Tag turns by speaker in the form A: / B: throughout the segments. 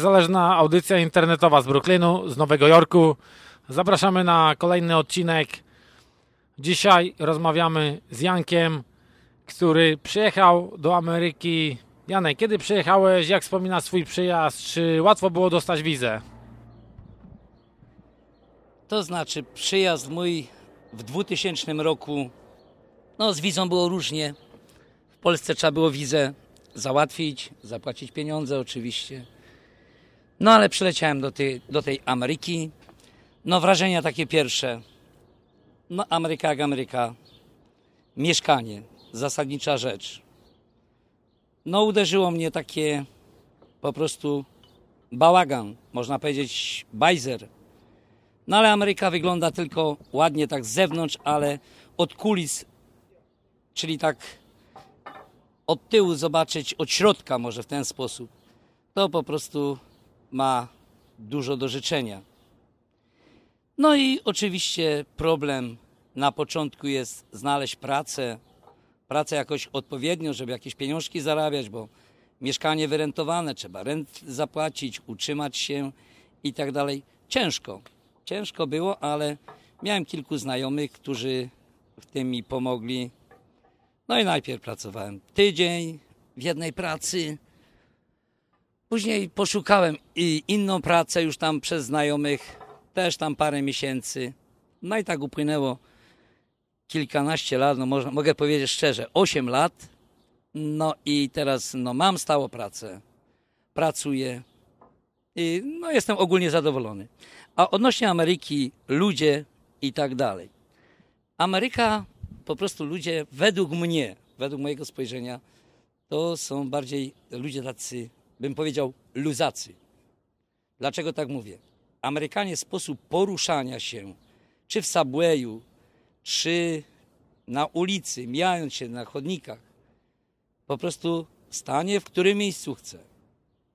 A: Niezależna audycja internetowa z Brooklynu, z Nowego Jorku. Zapraszamy na kolejny odcinek. Dzisiaj rozmawiamy z Jankiem, który przyjechał do Ameryki. Janek, kiedy przyjechałeś? Jak wspomina swój przyjazd? Czy łatwo było dostać wizę?
B: To znaczy, przyjazd mój w 2000 roku, no z wizą było różnie. W Polsce trzeba było wizę załatwić, zapłacić pieniądze oczywiście. No ale przyleciałem do tej, do tej Ameryki. No wrażenia takie pierwsze. No Ameryka jak Ameryka. Mieszkanie, zasadnicza rzecz. No uderzyło mnie takie po prostu bałagan, można powiedzieć bajzer. No ale Ameryka wygląda tylko ładnie tak z zewnątrz, ale od kulis, czyli tak od tyłu zobaczyć, od środka może w ten sposób, to po prostu ma dużo do życzenia. No i oczywiście problem na początku jest znaleźć pracę, pracę jakoś odpowiednią, żeby jakieś pieniążki zarabiać, bo mieszkanie wyrentowane, trzeba rent zapłacić, utrzymać się i tak dalej. Ciężko, ciężko było, ale miałem kilku znajomych, którzy w tym mi pomogli. No i najpierw pracowałem tydzień w jednej pracy, Później poszukałem i inną pracę już tam przez znajomych, też tam parę miesięcy. No i tak upłynęło kilkanaście lat, no mogę powiedzieć szczerze, 8 lat. No i teraz no, mam stałą pracę, pracuję i no, jestem ogólnie zadowolony. A odnośnie Ameryki, ludzie i tak dalej. Ameryka, po prostu ludzie, według mnie, według mojego spojrzenia, to są bardziej ludzie tacy bym powiedział, luzacy. Dlaczego tak mówię? Amerykanie sposób poruszania się, czy w subwayu, czy na ulicy, mijając się na chodnikach, po prostu stanie w którym miejscu chce.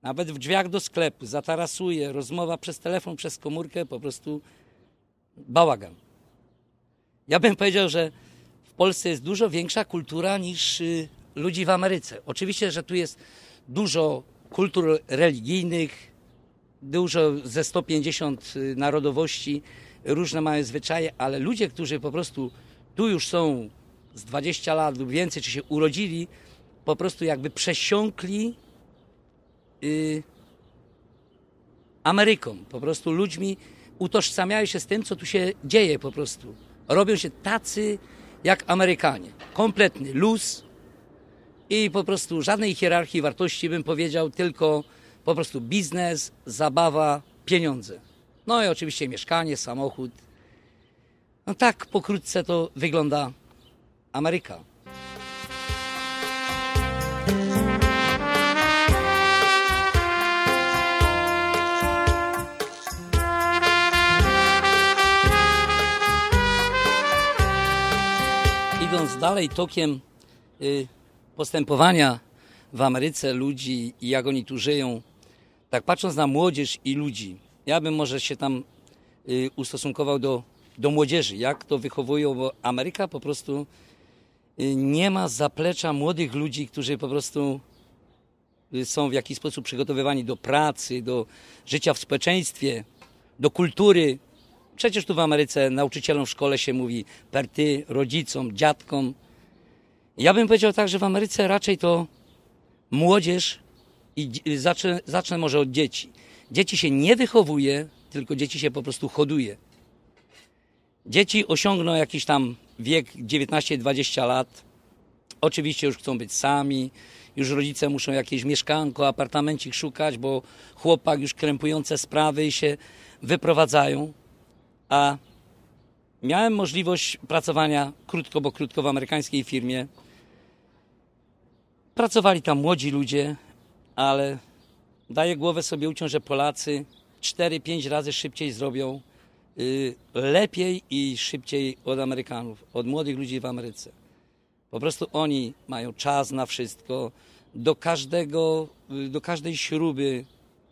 B: Nawet w drzwiach do sklepu, zatarasuje, rozmowa przez telefon, przez komórkę, po prostu bałagan. Ja bym powiedział, że w Polsce jest dużo większa kultura niż y, ludzi w Ameryce. Oczywiście, że tu jest dużo kultur religijnych, dużo ze 150 y, narodowości, różne mają zwyczaje, ale ludzie, którzy po prostu tu już są z 20 lat lub więcej, czy się urodzili, po prostu jakby przesiąkli y, Ameryką, po prostu ludźmi utożsamiają się z tym, co tu się dzieje po prostu. Robią się tacy jak Amerykanie. Kompletny luz, i po prostu żadnej hierarchii wartości bym powiedział, tylko po prostu biznes, zabawa, pieniądze. No i oczywiście mieszkanie, samochód. No tak pokrótce to wygląda Ameryka. Idąc dalej tokiem y, postępowania w Ameryce ludzi i jak oni tu żyją, tak patrząc na młodzież i ludzi, ja bym może się tam y, ustosunkował do, do młodzieży, jak to wychowują, bo Ameryka po prostu y, nie ma zaplecza młodych ludzi, którzy po prostu y, są w jakiś sposób przygotowywani do pracy, do życia w społeczeństwie, do kultury. Przecież tu w Ameryce nauczycielom w szkole się mówi per ty, rodzicom, dziadkom, ja bym powiedział tak, że w Ameryce raczej to młodzież i zacznę, zacznę może od dzieci. Dzieci się nie wychowuje, tylko dzieci się po prostu hoduje. Dzieci osiągną jakiś tam wiek 19-20 lat. Oczywiście już chcą być sami, już rodzice muszą jakieś mieszkanko, apartamencik szukać, bo chłopak już krępujące sprawy i się wyprowadzają. A miałem możliwość pracowania krótko, bo krótko w amerykańskiej firmie Pracowali tam młodzi ludzie, ale daję głowę sobie uciąć, że Polacy 4-5 razy szybciej zrobią y, lepiej i szybciej od Amerykanów, od młodych ludzi w Ameryce. Po prostu oni mają czas na wszystko. Do każdego, do każdej śruby,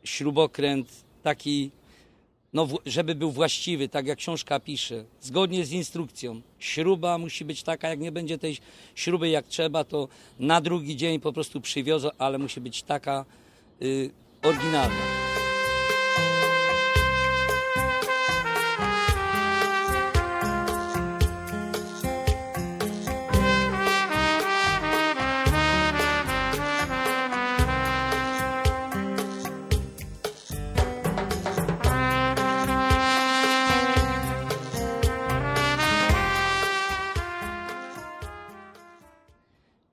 B: śrubokręt taki, no, żeby był właściwy, tak jak książka pisze, zgodnie z instrukcją. Śruba musi być taka, jak nie będzie tej śruby jak trzeba, to na drugi dzień po prostu przywiozą, ale musi być taka y, oryginalna.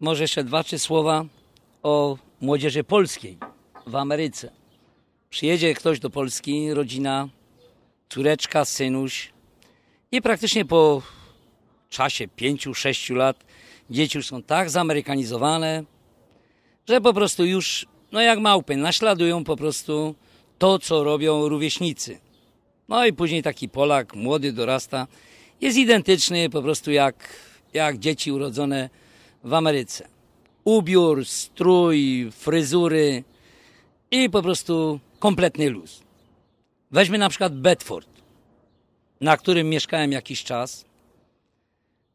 B: Może jeszcze dwa, trzy słowa o młodzieży polskiej w Ameryce. Przyjedzie ktoś do Polski, rodzina, córeczka, synuś i praktycznie po czasie pięciu, sześciu lat dzieci już są tak zamerykanizowane, że po prostu już, no jak małpy, naśladują po prostu to, co robią rówieśnicy. No i później taki Polak, młody, dorasta, jest identyczny po prostu jak, jak dzieci urodzone w Ameryce. Ubiór, strój, fryzury i po prostu kompletny luz. Weźmy na przykład Bedford, na którym mieszkałem jakiś czas.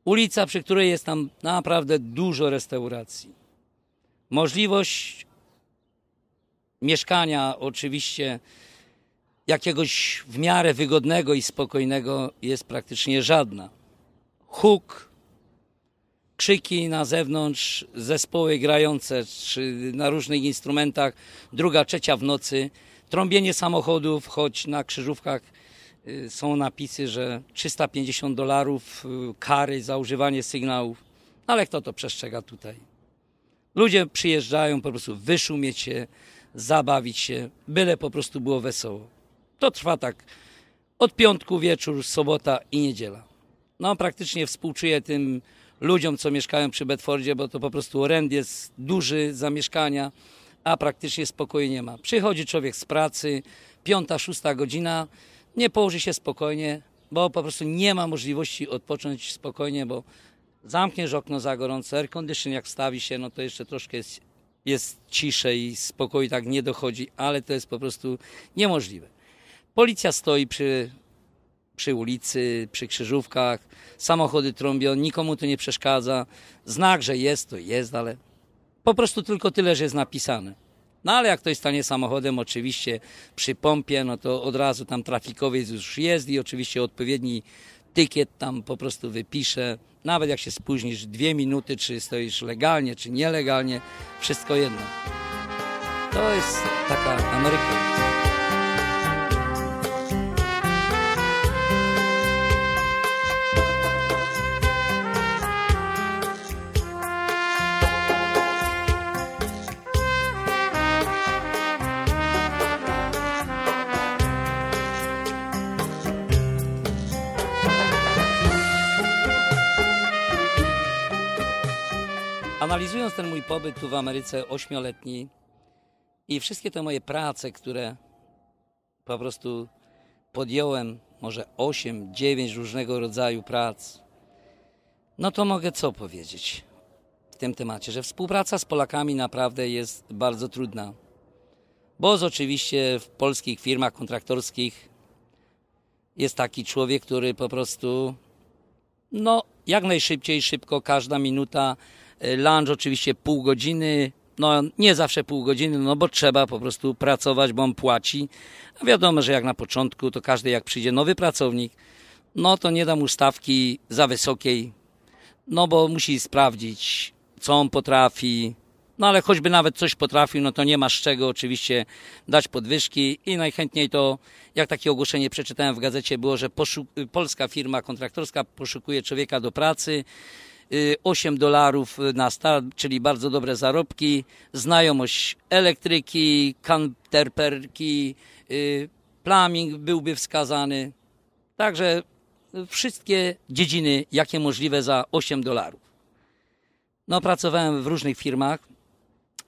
B: Ulica, przy której jest tam naprawdę dużo restauracji. Możliwość mieszkania oczywiście jakiegoś w miarę wygodnego i spokojnego jest praktycznie żadna. Huk, krzyki na zewnątrz, zespoły grające czy na różnych instrumentach, druga, trzecia w nocy, trąbienie samochodów, choć na krzyżówkach y, są napisy, że 350 dolarów y, kary za używanie sygnałów, ale kto to przestrzega tutaj? Ludzie przyjeżdżają po prostu wyszumieć się, zabawić się, byle po prostu było wesoło. To trwa tak od piątku wieczór, sobota i niedziela. No praktycznie współczuję tym ludziom, co mieszkają przy Bedfordzie, bo to po prostu rent jest duży za mieszkania, a praktycznie spokoju nie ma. Przychodzi człowiek z pracy, piąta, szósta godzina, nie położy się spokojnie, bo po prostu nie ma możliwości odpocząć spokojnie, bo zamkniesz okno za gorąco, air condition jak wstawi się, no to jeszcze troszkę jest, jest ciszej spokoju tak nie dochodzi, ale to jest po prostu niemożliwe. Policja stoi przy, przy ulicy, przy krzyżówkach, samochody trąbią, nikomu to nie przeszkadza. Znak, że jest, to jest, ale po prostu tylko tyle, że jest napisane. No ale jak ktoś stanie samochodem, oczywiście przy pompie, no to od razu tam trafikowiec już jest i oczywiście odpowiedni tykiet tam po prostu wypisze. Nawet jak się spóźnisz dwie minuty, czy stoisz legalnie, czy nielegalnie, wszystko jedno. To jest taka Ameryka. Analizując ten mój pobyt tu w Ameryce ośmioletni i wszystkie te moje prace, które po prostu podjąłem, może 8, 9 różnego rodzaju prac, no to mogę co powiedzieć w tym temacie, że współpraca z Polakami naprawdę jest bardzo trudna. Bo z oczywiście w polskich firmach kontraktorskich jest taki człowiek, który po prostu no jak najszybciej, szybko, każda minuta, lunch oczywiście pół godziny, no nie zawsze pół godziny, no bo trzeba po prostu pracować, bo on płaci. A wiadomo, że jak na początku, to każdy jak przyjdzie nowy pracownik, no to nie da mu stawki za wysokiej, no bo musi sprawdzić, co on potrafi. No ale choćby nawet coś potrafił, no to nie masz czego oczywiście dać podwyżki i najchętniej to, jak takie ogłoszenie przeczytałem w gazecie, było, że poszuk- polska firma kontraktorska poszukuje człowieka do pracy, y, 8 dolarów na start, czyli bardzo dobre zarobki, znajomość elektryki, kanterperki, y, plumbing byłby wskazany. Także wszystkie dziedziny, jakie możliwe za 8 dolarów. No, pracowałem w różnych firmach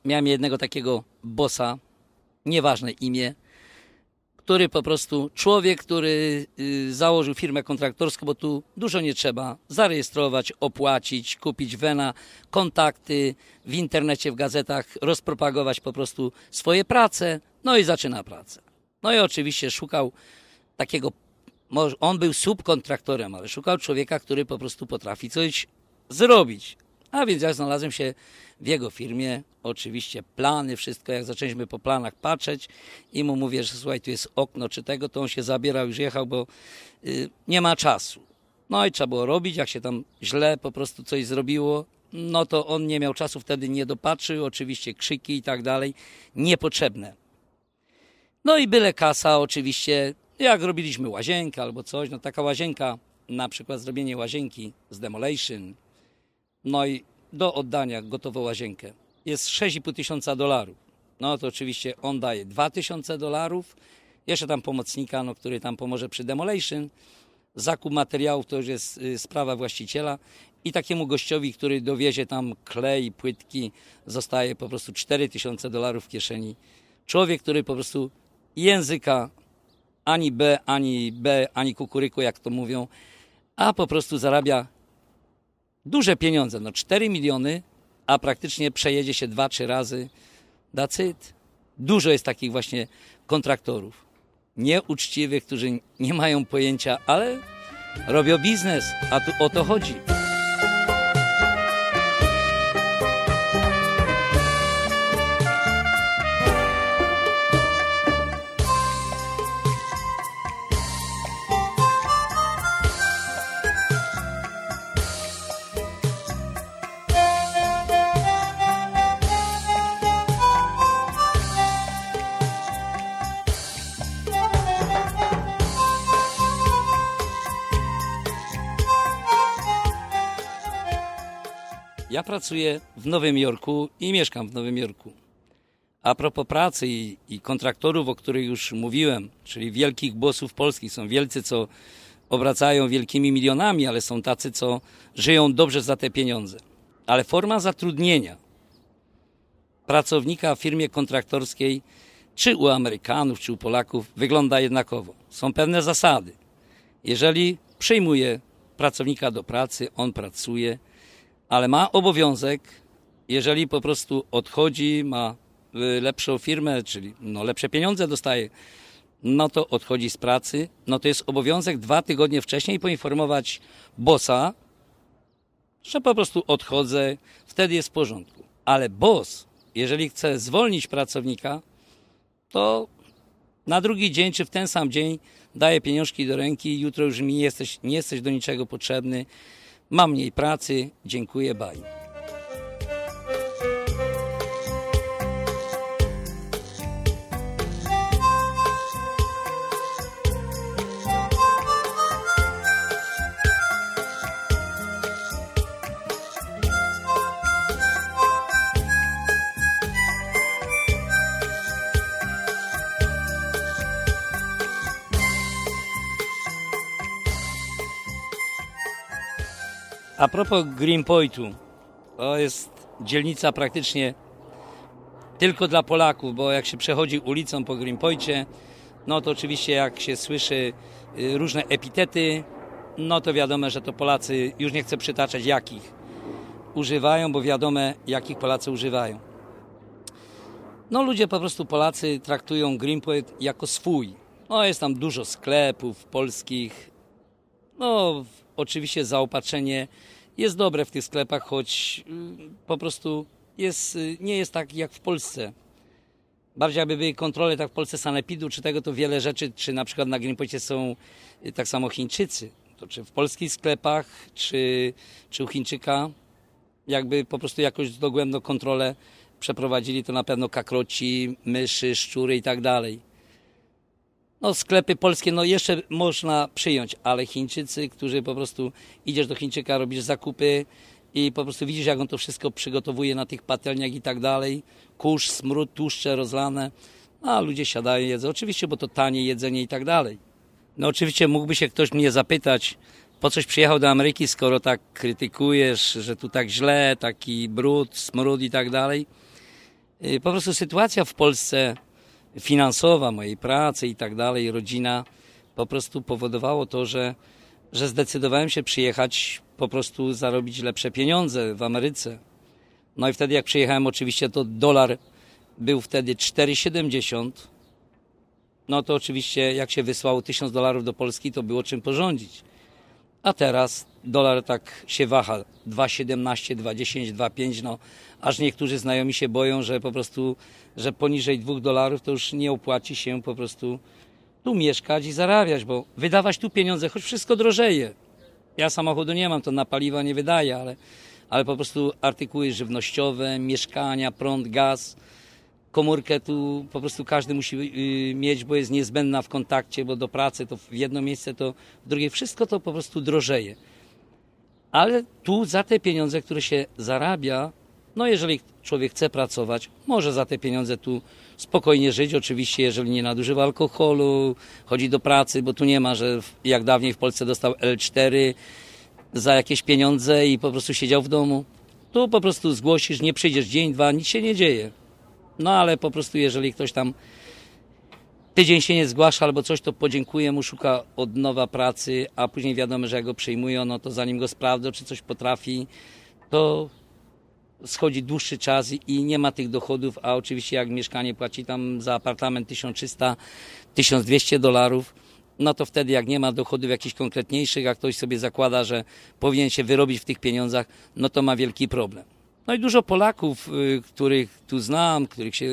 B: miałem jednego takiego bossa, nieważne imię, który po prostu, człowiek, który y, założył firmę kontraktorską, bo tu dużo nie trzeba, zarejestrować, opłacić, kupić wena, kontakty w internecie, w gazetach, rozpropagować po prostu swoje prace, no i zaczyna pracę. No i oczywiście szukał takiego, on był subkontraktorem, ale szukał człowieka, który po prostu potrafi coś zrobić. A więc ja znalazłem się w jego firmie, oczywiście plany, wszystko, jak zaczęliśmy po planach patrzeć i mu mówię, że słuchaj, tu jest okno czy tego, to on się zabierał, już jechał, bo y, nie ma czasu. No i trzeba było robić, jak się tam źle po prostu coś zrobiło, no to on nie miał czasu, wtedy nie dopatrzył, oczywiście krzyki i tak dalej, niepotrzebne. No i byle kasa oczywiście, jak robiliśmy łazienkę albo coś, no taka łazienka, na przykład zrobienie łazienki z demolition, no i do oddania gotową łazienkę jest 6,5 tysiąca dolarów. No to oczywiście on daje 2 tysiące dolarów, jeszcze tam pomocnika, no, który tam pomoże przy demolition, zakup materiałów to już jest y, sprawa właściciela i takiemu gościowi, który dowiezie tam klej, płytki, zostaje po prostu 4 tysiące dolarów w kieszeni. Człowiek, który po prostu języka ani B, ani B, ani kukuryku, jak to mówią, a po prostu zarabia duże pieniądze, no 4 miliony, a praktycznie przejedzie się dwa, trzy razy. Dacyt. Dużo jest takich właśnie kontraktorów. Nieuczciwych, którzy nie mają pojęcia, ale robią biznes, a tu o to chodzi. Ja pracuję w Nowym Jorku i mieszkam w Nowym Jorku. A propos pracy i, i kontraktorów, o których już mówiłem, czyli wielkich bossów polskich, są wielcy, co obracają wielkimi milionami, ale są tacy, co żyją dobrze za te pieniądze. Ale forma zatrudnienia pracownika w firmie kontraktorskiej, czy u Amerykanów, czy u Polaków, wygląda jednakowo. Są pewne zasady. Jeżeli przyjmuje pracownika do pracy, on pracuje, ale ma obowiązek, jeżeli po prostu odchodzi, ma y, lepszą firmę, czyli no lepsze pieniądze dostaje, no to odchodzi z pracy, no to jest obowiązek dwa tygodnie wcześniej poinformować bossa, że po prostu odchodzę, wtedy jest w porządku. Ale boss, jeżeli chce zwolnić pracownika, to na drugi dzień czy w ten sam dzień daje pieniążki do ręki, jutro już mi jesteś, nie jesteś do niczego potrzebny, Mam mniej pracy, dziękuję, bye. A propos Greenpointu, to jest dzielnica praktycznie tylko dla Polaków, bo jak się przechodzi ulicą po Greenpointie, no to oczywiście jak się słyszy y, różne epitety, no to wiadomo, że to Polacy, już nie chcę przytaczać jakich używają, bo wiadomo jakich Polacy używają. No ludzie po prostu Polacy traktują Greenpoint jako swój. No jest tam dużo sklepów polskich, no oczywiście zaopatrzenie jest dobre w tych sklepach, choć y, po prostu jest, y, nie jest tak jak w Polsce. Bardziej jakby były kontrole tak w Polsce sanepidu, czy tego, to wiele rzeczy, czy na przykład na Greenpointie są y, tak samo Chińczycy. To czy w polskich sklepach, czy, czy u Chińczyka, jakby po prostu jakoś dogłębną kontrolę przeprowadzili, to na pewno kakroci, myszy, szczury i tak dalej. No sklepy polskie no jeszcze można przyjąć, ale Chińczycy, którzy po prostu idziesz do Chińczyka, robisz zakupy i po prostu widzisz jak on to wszystko przygotowuje na tych patelniach i tak dalej. Kurz, smród, tłuszcze rozlane, no, a ludzie siadają jedzą. Oczywiście, bo to tanie jedzenie i tak dalej. No oczywiście mógłby się ktoś mnie zapytać, po coś przyjechał do Ameryki, skoro tak krytykujesz, że tu tak źle, taki brud, smród i tak dalej. Y, Po prostu sytuacja w Polsce finansowa, mojej pracy i tak dalej, rodzina, po prostu powodowało to, że, że zdecydowałem się przyjechać, po prostu zarobić lepsze pieniądze w Ameryce. No i wtedy jak przyjechałem, oczywiście to dolar był wtedy 4,70. No to oczywiście jak się wysłało 1000 dolarów do Polski, to było czym porządzić. A teraz dolar tak się waha 2,17, 2,10, 2,5, no aż niektórzy znajomi się boją, że po prostu, że poniżej 2 dolarów to już nie opłaci się po prostu tu mieszkać i zarabiać, bo wydawać tu pieniądze, choć wszystko drożeje. Ja samochodu nie mam, to na paliwa nie wydaję, ale, ale po prostu artykuły żywnościowe, mieszkania, prąd, gaz, komórkę tu po prostu każdy musi y, mieć, bo jest niezbędna w kontakcie, bo do pracy to w jedno miejsce, to w drugie, wszystko to po prostu drożeje. Ale tu za te pieniądze, które się zarabia, no jeżeli człowiek chce pracować, może za te pieniądze tu spokojnie żyć. Oczywiście, jeżeli nie nadużywa alkoholu, chodzi do pracy, bo tu nie ma, że jak dawniej w Polsce dostał L4 za jakieś pieniądze i po prostu siedział w domu. Tu po prostu zgłosisz, nie przyjdziesz dzień, dwa, nic się nie dzieje. No ale po prostu jeżeli ktoś tam tydzień się nie zgłasza albo coś, to podziękuję mu, szuka od nowa pracy, a później wiadomo, że jak go przyjmują, no to zanim go sprawdzą, czy coś potrafi, to schodzi dłuższy czas i- nie ma tych dochodów, a oczywiście jak mieszkanie płaci tam za apartament 1300-1200 dolarów, no to wtedy jak nie ma dochodów jakichś konkretniejszych, a ktoś sobie zakłada, że powinien się wyrobić w tych pieniądzach, no to ma wielki problem. No i dużo Polaków, y, których tu znam, których się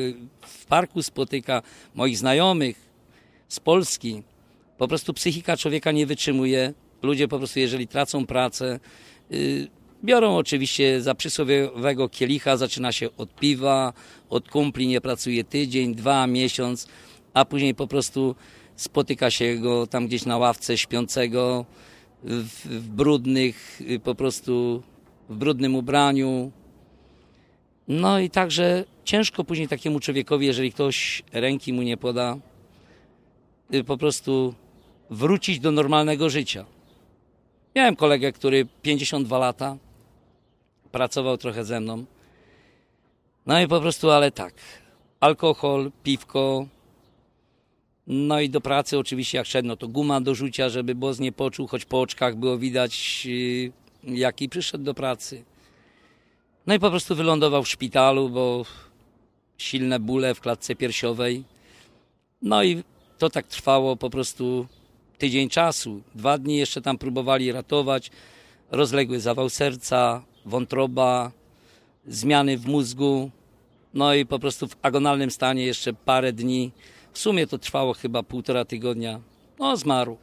B: w parku spotyka, moich znajomych z Polski, po prostu psychika człowieka nie wytrzymuje. Ludzie po prostu, jeżeli tracą pracę, y, biorą oczywiście za przysłowiowego kielicha, zaczyna się od piwa, od kumpli, nie pracuje tydzień, dwa, miesiąc, a później po prostu spotyka się go tam gdzieś na ławce śpiącego, w, w brudnych, y, po prostu w brudnym ubraniu. No i także ciężko później takiemu człowiekowi, jeżeli ktoś ręki mu nie poda, y, po prostu wrócić do normalnego życia. Miałem kolegę, który 52 lata pracował trochę ze mną. No i po prostu, ale tak. Alkohol, piwko. No i do pracy oczywiście jak szedł, no to guma do rzucia, żeby boz nie poczuł, choć po oczkach było widać, yy, jaki przyszedł do pracy. No i po prostu wylądował w szpitalu, bo silne bóle w klatce piersiowej. No i to tak trwało po prostu tydzień czasu. Dwa dni jeszcze tam próbowali ratować. Rozległy zawał serca, wątroba, zmiany w mózgu. No i po prostu w agonalnym stanie jeszcze parę dni. W sumie to trwało chyba półtora tygodnia. No, zmarł.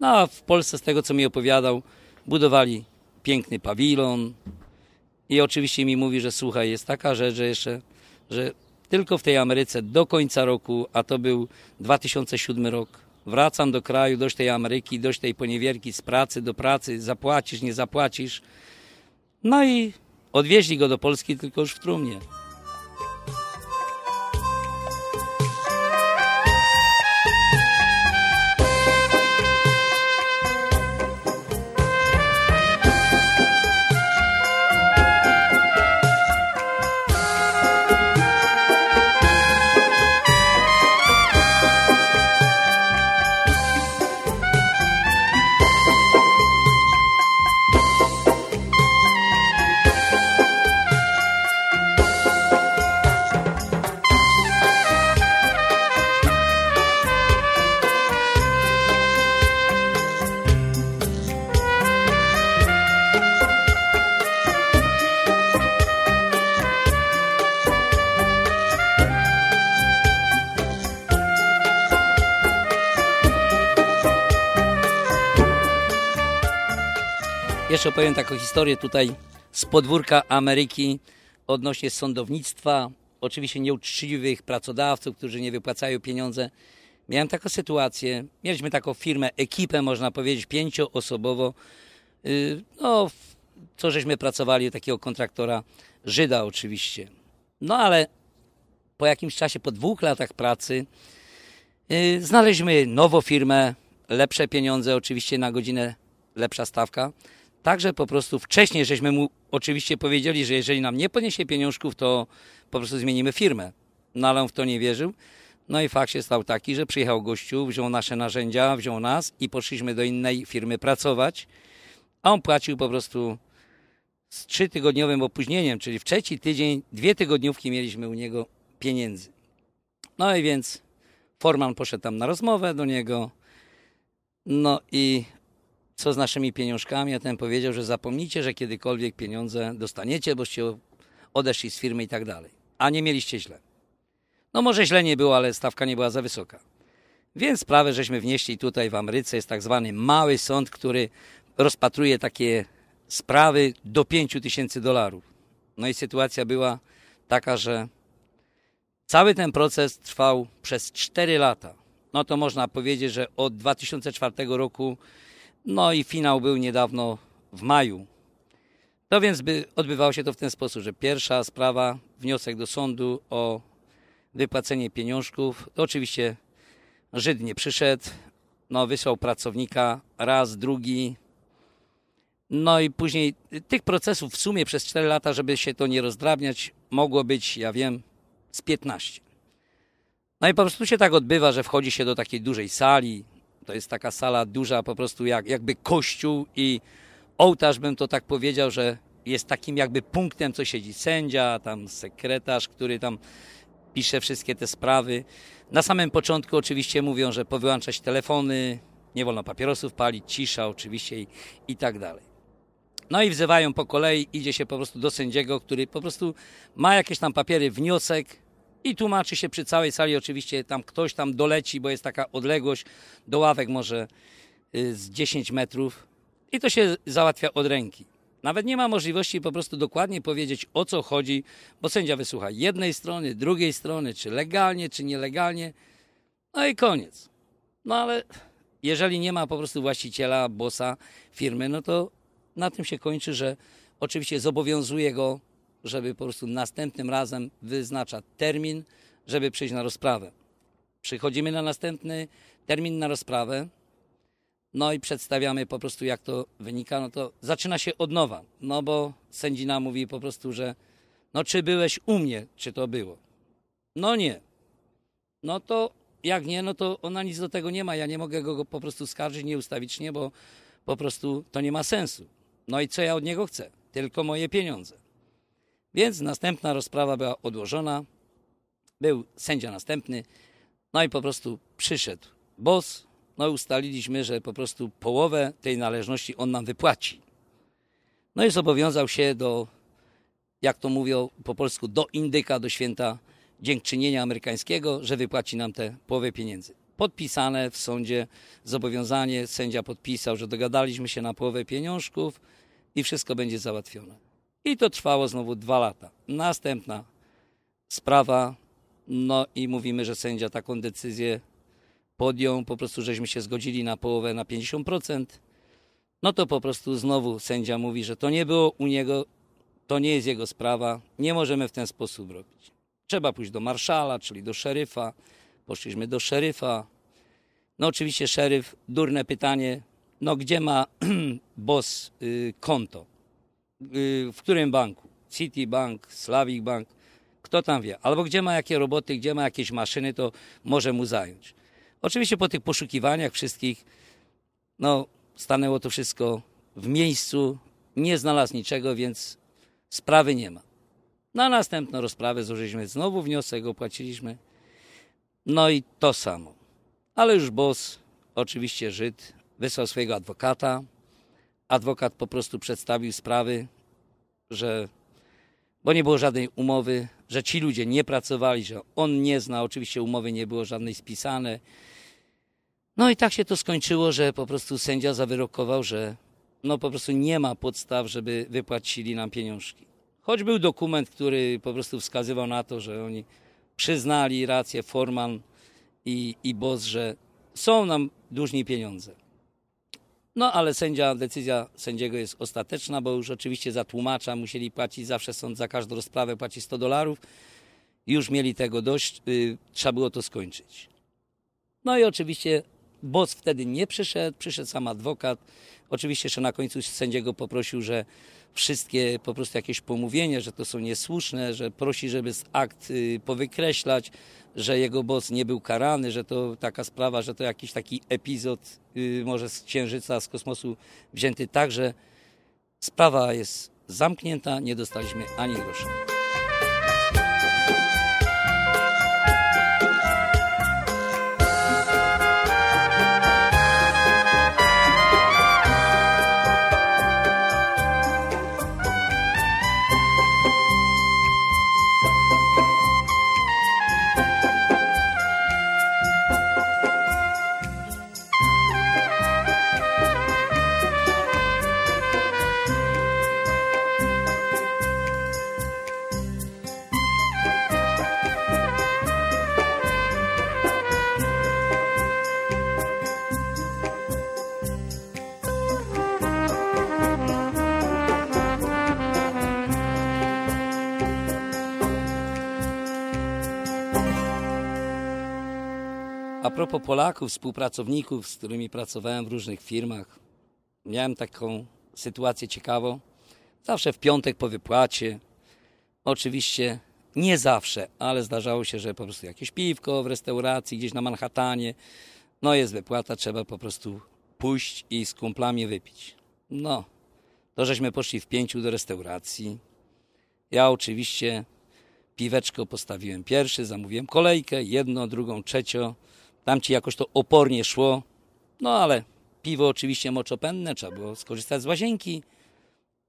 B: No, a w Polsce, z tego co mi opowiadał, budowali piękny pawilon. I oczywiście mi mówi, że słuchaj, jest taka rzecz, że jeszcze, że tylko w tej Ameryce do końca roku, a to był 2007 rok, wracam do kraju, dość tej Ameryki, dość tej poniewierki z pracy do pracy, zapłacisz, nie zapłacisz. No i odwieźli go do Polski, tylko już w trumnie. Opowiem taką historię tutaj z podwórka Ameryki odnośnie sądownictwa, oczywiście nieuczciwych pracodawców, którzy nie wypłacają pieniądze. Miałem taką sytuację, mieliśmy taką firmę, ekipę można powiedzieć, pięcioosobowo. Yy, No, co żeśmy pracowali takiego kontraktora, Żyda oczywiście. No ale po jakimś czasie, po dwóch latach pracy, yy, znaleźliśmy nową firmę, lepsze pieniądze, oczywiście na godzinę lepsza stawka. Także po prostu wcześniej żeśmy mu oczywiście powiedzieli, że jeżeli nam nie podniesie pieniążków, to po prostu zmienimy firmę. No ale on w to nie wierzył. No i fakt się stał taki, że przyjechał gościu, wziął nasze narzędzia, wziął nas i poszliśmy do innej firmy pracować, a on płacił po prostu z trzytygodniowym opóźnieniem, czyli w trzeci tydzień, dwie tygodniówki mieliśmy u niego pieniędzy. No i więc Forman poszedł tam na rozmowę do niego, no i co z naszymi pieniążkami, a ten powiedział, że zapomnijcie, że kiedykolwiek pieniądze dostaniecie, boście odeszli z firmy i tak dalej. A nie mieliście źle. No może źle nie było, ale stawka nie była za wysoka. Więc sprawę żeśmy wnieśli tutaj w Ameryce. Jest tak zwany mały sąd, który rozpatruje takie sprawy do 5 tysięcy dolarów. No i sytuacja była taka, że cały ten proces trwał przez 4 lata. No to można powiedzieć, że od 2004 roku, no i finał był niedawno w maju. No więc by odbywało się to w ten sposób, że pierwsza sprawa, wniosek do sądu o wypłacenie pieniążków. To oczywiście Żyd nie przyszedł, no wysłał pracownika raz, drugi. No i później tych procesów w sumie przez 4 lata, żeby się to nie rozdrabniać, mogło być, ja wiem, z 15. No i po prostu się tak odbywa, że wchodzi się do takiej dużej sali. To jest taka sala duża, po prostu jak, jakby kościół i ołtarz, bym to tak powiedział, że jest takim jakby punktem, co siedzi sędzia, tam sekretarz, który tam pisze wszystkie te sprawy. Na samym początku oczywiście mówią, że powyłączać telefony, nie wolno papierosów palić, cisza oczywiście i, i tak dalej. No i wzywają po kolei, idzie się po prostu do sędziego, który po prostu ma jakieś tam papiery, wniosek i tłumaczy się przy całej sali. Oczywiście tam ktoś tam doleci, bo jest taka odległość do ławek może y, z 10 metrów i to się załatwia od ręki. Nawet nie ma możliwości po prostu dokładnie powiedzieć o co chodzi, bo sędzia wysłucha jednej strony, drugiej strony, czy legalnie, czy nielegalnie. No i koniec. No ale jeżeli nie ma po prostu właściciela, bossa firmy, no to na tym się kończy, że oczywiście zobowiązuje go, żeby po prostu następnym razem wyznacza termin, żeby przyjść na rozprawę. Przychodzimy na następny termin na rozprawę, no i przedstawiamy po prostu jak to wynika, no to zaczyna się od nowa, no bo sędzina mówi po prostu, że no czy byłeś u mnie, czy to było? No nie. No to jak nie, no to ona nic do tego nie ma, ja nie mogę go po prostu skarżyć nieustawicznie, bo po prostu to nie ma sensu. No i co ja od niego chcę? Tylko moje pieniądze. Więc następna rozprawa była odłożona, był sędzia następny, no i po prostu przyszedł boss, no i ustaliliśmy, że po prostu połowę tej należności on nam wypłaci. No i zobowiązał się do, jak to mówią po polsku, do indyka, do święta dziękczynienia amerykańskiego, że wypłaci nam tę połowę pieniędzy. Podpisane w sądzie zobowiązanie, sędzia podpisał, że dogadaliśmy się na połowę pieniążków i wszystko będzie załatwione. I to trwało znowu dwa lata. Następna sprawa, no i mówimy, że sędzia taką decyzję podjął, po prostu żeśmy się zgodzili na połowę, na 50%, no to po prostu znowu sędzia mówi, że to nie było u niego, to nie jest jego sprawa, nie możemy w ten sposób robić. Trzeba pójść do marszala, czyli do szeryfa. Poszliśmy do szeryfa. No oczywiście szeryf, durne pytanie, no gdzie ma boss y, konto? Y, w którym banku? Citibank, Slavic Bank, kto tam wie? Albo gdzie ma jakie roboty, gdzie ma jakieś maszyny, to może mu zająć. Oczywiście po tych poszukiwaniach wszystkich, no, stanęło to wszystko w miejscu, nie znalazł niczego, więc sprawy nie ma. Na następną rozprawę złożyliśmy znowu wniosek, opłaciliśmy. No i to samo. Ale już boss, oczywiście Żyd, wysłał swojego adwokata. Adwokat po prostu przedstawił sprawy, że, bo nie było żadnej umowy, że ci ludzie nie pracowali, że on nie zna, oczywiście umowy nie było żadnej spisane. No i tak się to skończyło, że po prostu sędzia zawyrokował, że no po prostu nie ma podstaw, żeby wypłacili nam pieniążki. Choć był dokument, który po prostu wskazywał na to, że oni przyznali rację Forman i, i Boss, że są nam dłużni pieniądze. No ale sędzia, decyzja sędziego jest ostateczna, bo już oczywiście za tłumacza musieli płacić, zawsze sąd za każdą rozprawę płaci 100 dolarów. Już mieli tego dość, yy, trzeba było to skończyć. No i oczywiście boss wtedy nie przyszedł, przyszedł sam adwokat. Oczywiście jeszcze na końcu sędziego poprosił, że wszystkie po prostu jakieś pomówienia, że to są niesłuszne, że prosi, żeby z akt y, powykreślać, że jego boss nie był karany, że to taka sprawa, że to jakiś taki epizod y, może z Księżyca, z kosmosu wzięty tak, że sprawa jest zamknięta, nie dostaliśmy ani grosza. Propos Polaków, współpracowników, z którymi pracowałem w różnych firmach, miałem taką sytuację ciekawą. Zawsze w piątek po wypłacie, oczywiście nie zawsze, ale zdarzało się, że po prostu jakieś piwko w restauracji gdzieś na Manhattanie, no jest wypłata, trzeba po prostu pójść i z kumplami wypić. No, to żeśmy poszli w pięciu do restauracji. Ja oczywiście piweczko postawiłem pierwszy, zamówiłem kolejkę, jedno, drugą, trzecią. Tam ci jakoś to opornie szło. No ale piwo oczywiście moczopenne, trzeba było skorzystać z łazienki.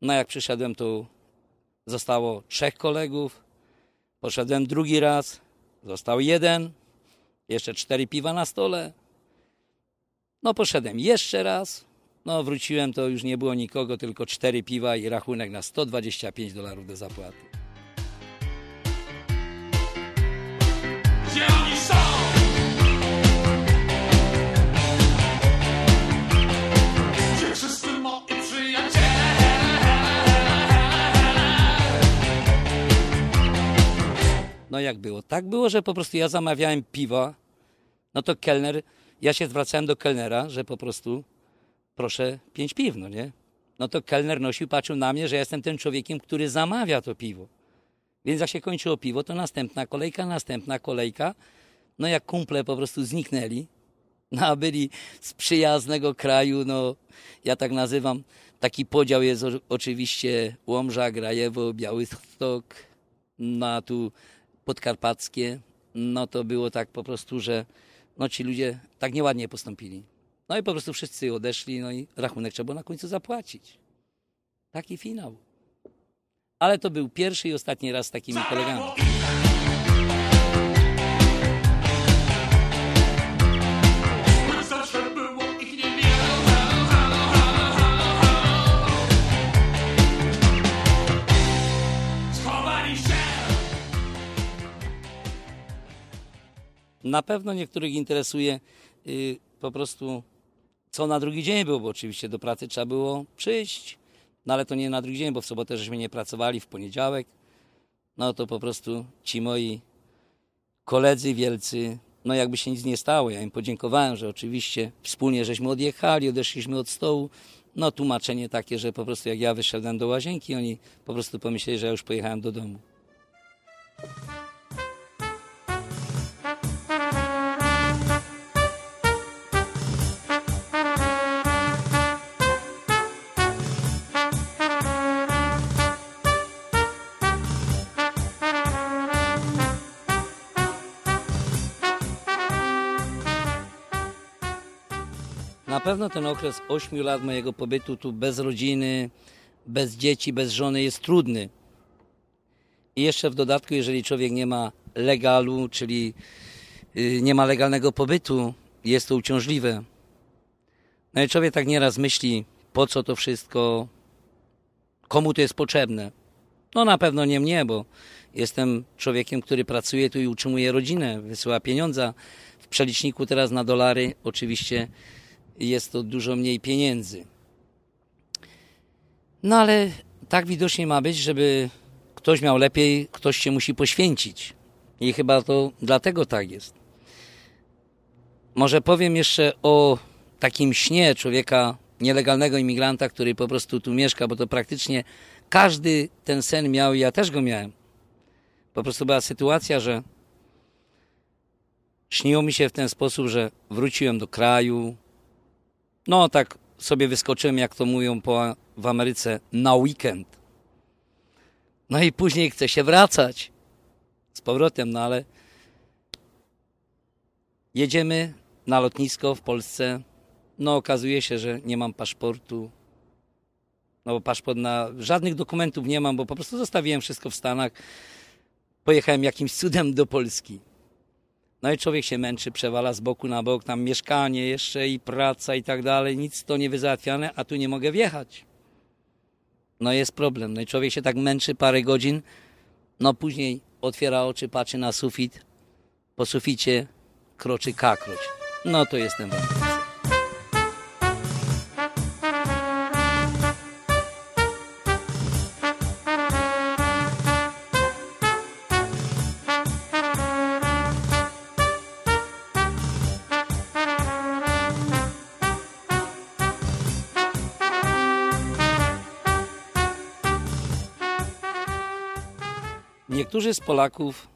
B: No jak przyszedłem, to zostało trzech kolegów. Poszedłem drugi raz, został jeden, jeszcze cztery piwa na stole. No poszedłem jeszcze raz, no wróciłem, to już nie było nikogo, tylko cztery piwa i rachunek na 125 dolarów do zapłaty.
C: Gdzie?
B: No jak było? Tak było, że po prostu ja zamawiałem piwa, no to kelner, ja się zwracałem do kelnera, że po prostu proszę pięć piw, no nie? No to kelner nosił, patrzył na mnie, że jestem tym człowiekiem, który zamawia to piwo. Więc jak się kończyło piwo, to następna kolejka, następna kolejka. No jak kumple po prostu zniknęli, no a byli z przyjaznego kraju, no ja tak nazywam, taki podział jest o, oczywiście Łomża, Grajewo, Białystok, no a tu podkarpackie, no to było tak po prostu, że no ci ludzie tak nieładnie postąpili. No i po prostu wszyscy odeszli, no i rachunek trzeba było na końcu zapłacić. Taki finał. Ale to był pierwszy i ostatni raz z takimi kolegami. Na pewno niektórych interesuje y, po prostu, co na drugi dzień było, bo oczywiście do pracy trzeba było przyjść. No ale to nie na drugi dzień, bo w sobotę żeśmy nie pracowali, w poniedziałek. No to po prostu ci moi koledzy wielcy, no jakby się nic nie stało. Ja im podziękowałem, że oczywiście wspólnie żeśmy odjechali, odeszliśmy od stołu. No tłumaczenie takie, że po prostu jak ja wyszedłem do łazienki, oni po prostu pomyśleli, że ja już pojechałem do domu. Pewno ten okres 8 lat mojego pobytu tu bez rodziny, bez dzieci, bez żony jest trudny. I jeszcze w dodatku, jeżeli człowiek nie ma legalu, czyli y, nie ma legalnego pobytu, jest to uciążliwe. No i człowiek tak nieraz myśli, po co to wszystko, komu to jest potrzebne. No na pewno nie mnie, bo jestem człowiekiem, który pracuje tu i utrzymuje rodzinę, wysyła pieniądze. W przeliczniku teraz na dolary oczywiście jest to dużo mniej pieniędzy. No ale tak widocznie ma być, żeby ktoś miał lepiej, ktoś się musi poświęcić. I chyba to dlatego tak jest. Może powiem jeszcze o takim śnie człowieka, nielegalnego imigranta, który po prostu tu mieszka, bo to praktycznie każdy ten sen miał i ja też go miałem. Po prostu była sytuacja, że śniło mi się w ten sposób, że wróciłem do kraju. No tak sobie wyskoczyłem, jak to mówią po, w Ameryce, na weekend. No i później chcę się wracać z powrotem, no ale jedziemy na lotnisko w Polsce. No okazuje się, że nie mam paszportu. No bo paszport na... Żadnych dokumentów nie mam, bo po prostu zostawiłem wszystko w Stanach. Pojechałem jakimś cudem do Polski. No i człowiek się męczy, przewala z boku na bok, tam mieszkanie jeszcze i praca i tak dalej, nic to nie wyzałatwiane, a tu nie mogę wjechać. No jest problem. No i człowiek się tak męczy parę godzin, no później otwiera oczy, patrzy na sufit, po suficie kroczy kakroć. No to jestem. Niektórzy z Polaków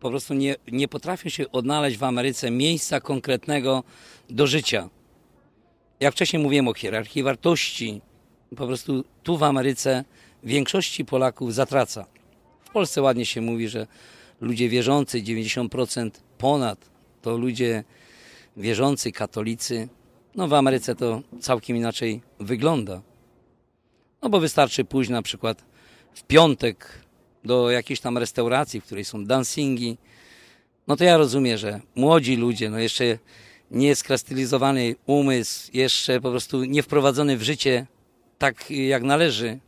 B: po prostu nie, nie potrafią się odnaleźć w Ameryce miejsca konkretnego do życia. Jak wcześniej mówiłem o hierarchii wartości, po prostu tu w Ameryce większości Polaków zatraca. W Polsce ładnie się mówi, że ludzie wierzący, 90% ponad, to ludzie wierzący, katolicy. No w Ameryce to całkiem inaczej wygląda. No bo wystarczy pójść na przykład w piątek do jakiejś tam restauracji, w której są dancingi, no to ja rozumiem, że młodzi ludzie, no jeszcze nie skrystalizowany umysł, jeszcze po prostu nie wprowadzony w życie tak jak należy,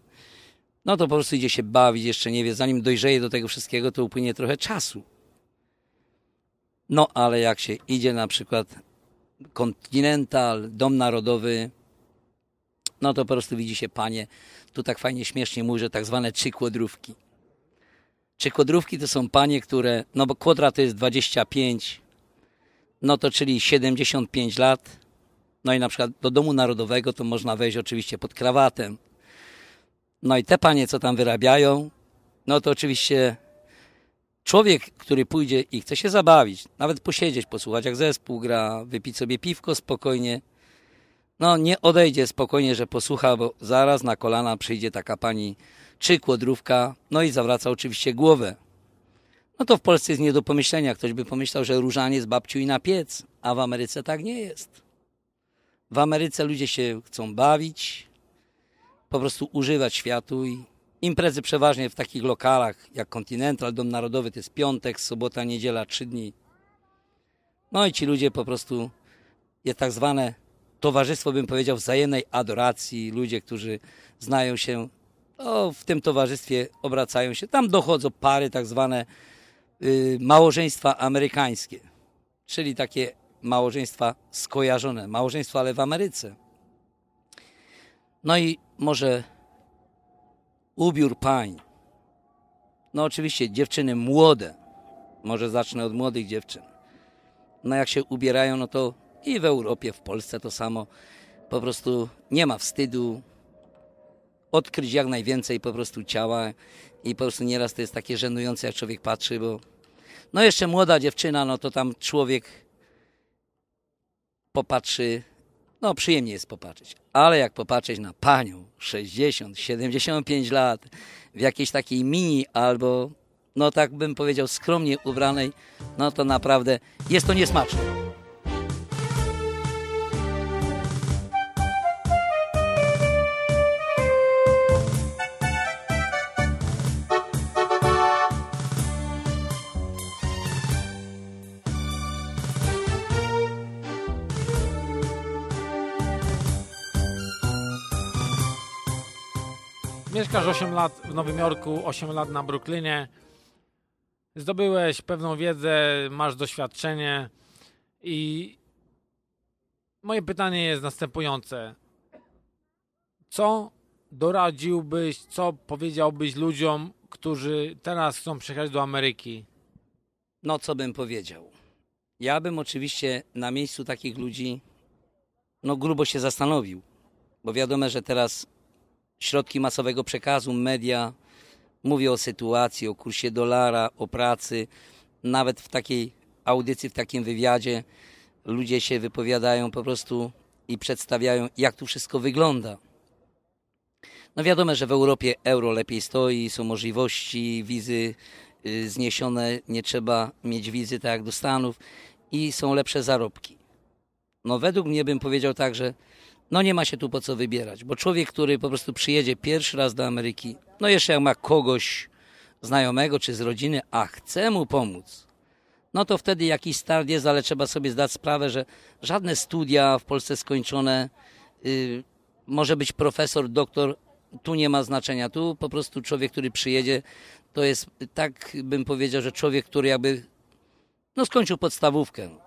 B: no to po prostu idzie się bawić, jeszcze nie wie, zanim dojrzeje do tego wszystkiego, to upłynie trochę czasu. No ale jak się idzie na przykład Continental, Dom Narodowy, no to po prostu widzi się panie, tu tak fajnie śmiesznie mówi, że tak zwane trzy kłodrówki. Czy kwadrówki to są panie, które, no bo kwadra to jest 25, no to czyli 75 lat. No i na przykład do Domu Narodowego to można wejść oczywiście pod krawatem. No i te panie, co tam wyrabiają, no to oczywiście człowiek, który pójdzie i chce się zabawić, nawet posiedzieć, posłuchać jak zespół gra, wypić sobie piwko spokojnie, no nie odejdzie spokojnie, że posłucha, bo zaraz na kolana przyjdzie taka pani czy kłodrówka, no i zawraca oczywiście głowę. No to w Polsce jest nie do pomyślenia. Ktoś by pomyślał, że różaniec babciu i na piec, a w Ameryce tak nie jest. W Ameryce ludzie się chcą bawić, po prostu używać światu i imprezy przeważnie w takich lokalach jak Continental, Dom Narodowy to jest piątek, sobota, niedziela, trzy dni. No i ci ludzie po prostu jest tak zwane towarzystwo, bym powiedział, wzajemnej adoracji. Ludzie, którzy znają się no, w tym towarzystwie obracają się. Tam dochodzą pary tak zwane y, małżeństwa amerykańskie, czyli takie małżeństwa skojarzone, małżeństwa, ale w Ameryce. No i może ubiór pań. No oczywiście dziewczyny młode, może zacznę od młodych dziewczyn. No jak się ubierają, no to i w Europie, w Polsce to samo. Po prostu nie ma wstydu, odkryć jak najwięcej po prostu ciała i po prostu nieraz to jest takie żenujące, jak człowiek patrzy, bo no jeszcze młoda dziewczyna, no to tam człowiek popatrzy, no przyjemnie jest popatrzeć, ale jak popatrzeć na panią 60, 75 lat w jakiejś takiej mini albo no tak bym powiedział skromnie ubranej, no to naprawdę jest to niesmaczne.
A: Mieszkasz 8 lat w Nowym Jorku, 8 lat na Brooklynie. Zdobyłeś pewną wiedzę, masz doświadczenie i moje pytanie jest następujące. Co doradziłbyś, co powiedziałbyś ludziom, którzy teraz chcą przyjechać do Ameryki?
B: No co bym powiedział? Ja bym oczywiście na miejscu takich ludzi no grubo się zastanowił, bo wiadomo, że teraz środki masowego przekazu, media mówią o sytuacji, o kursie dolara, o pracy. Nawet w takiej audycji, w takim wywiadzie ludzie się wypowiadają po prostu i przedstawiają, jak tu wszystko wygląda. No wiadomo, że w Europie euro lepiej stoi, są możliwości, wizy y, zniesione, nie trzeba mieć wizy tak jak do Stanów i są lepsze zarobki. No według mnie bym powiedział tak, że no nie ma się tu po co wybierać, bo człowiek, który po prostu przyjedzie pierwszy raz do Ameryki, no jeszcze jak ma kogoś znajomego czy z rodziny, a chce mu pomóc, no to wtedy jakiś start jest, ale trzeba sobie zdać sprawę, że żadne studia w Polsce skończone, y, może być profesor, doktor, tu nie ma znaczenia. Tu po prostu człowiek, który przyjedzie, to jest tak bym powiedział, że człowiek, który jakby no skończył podstawówkę.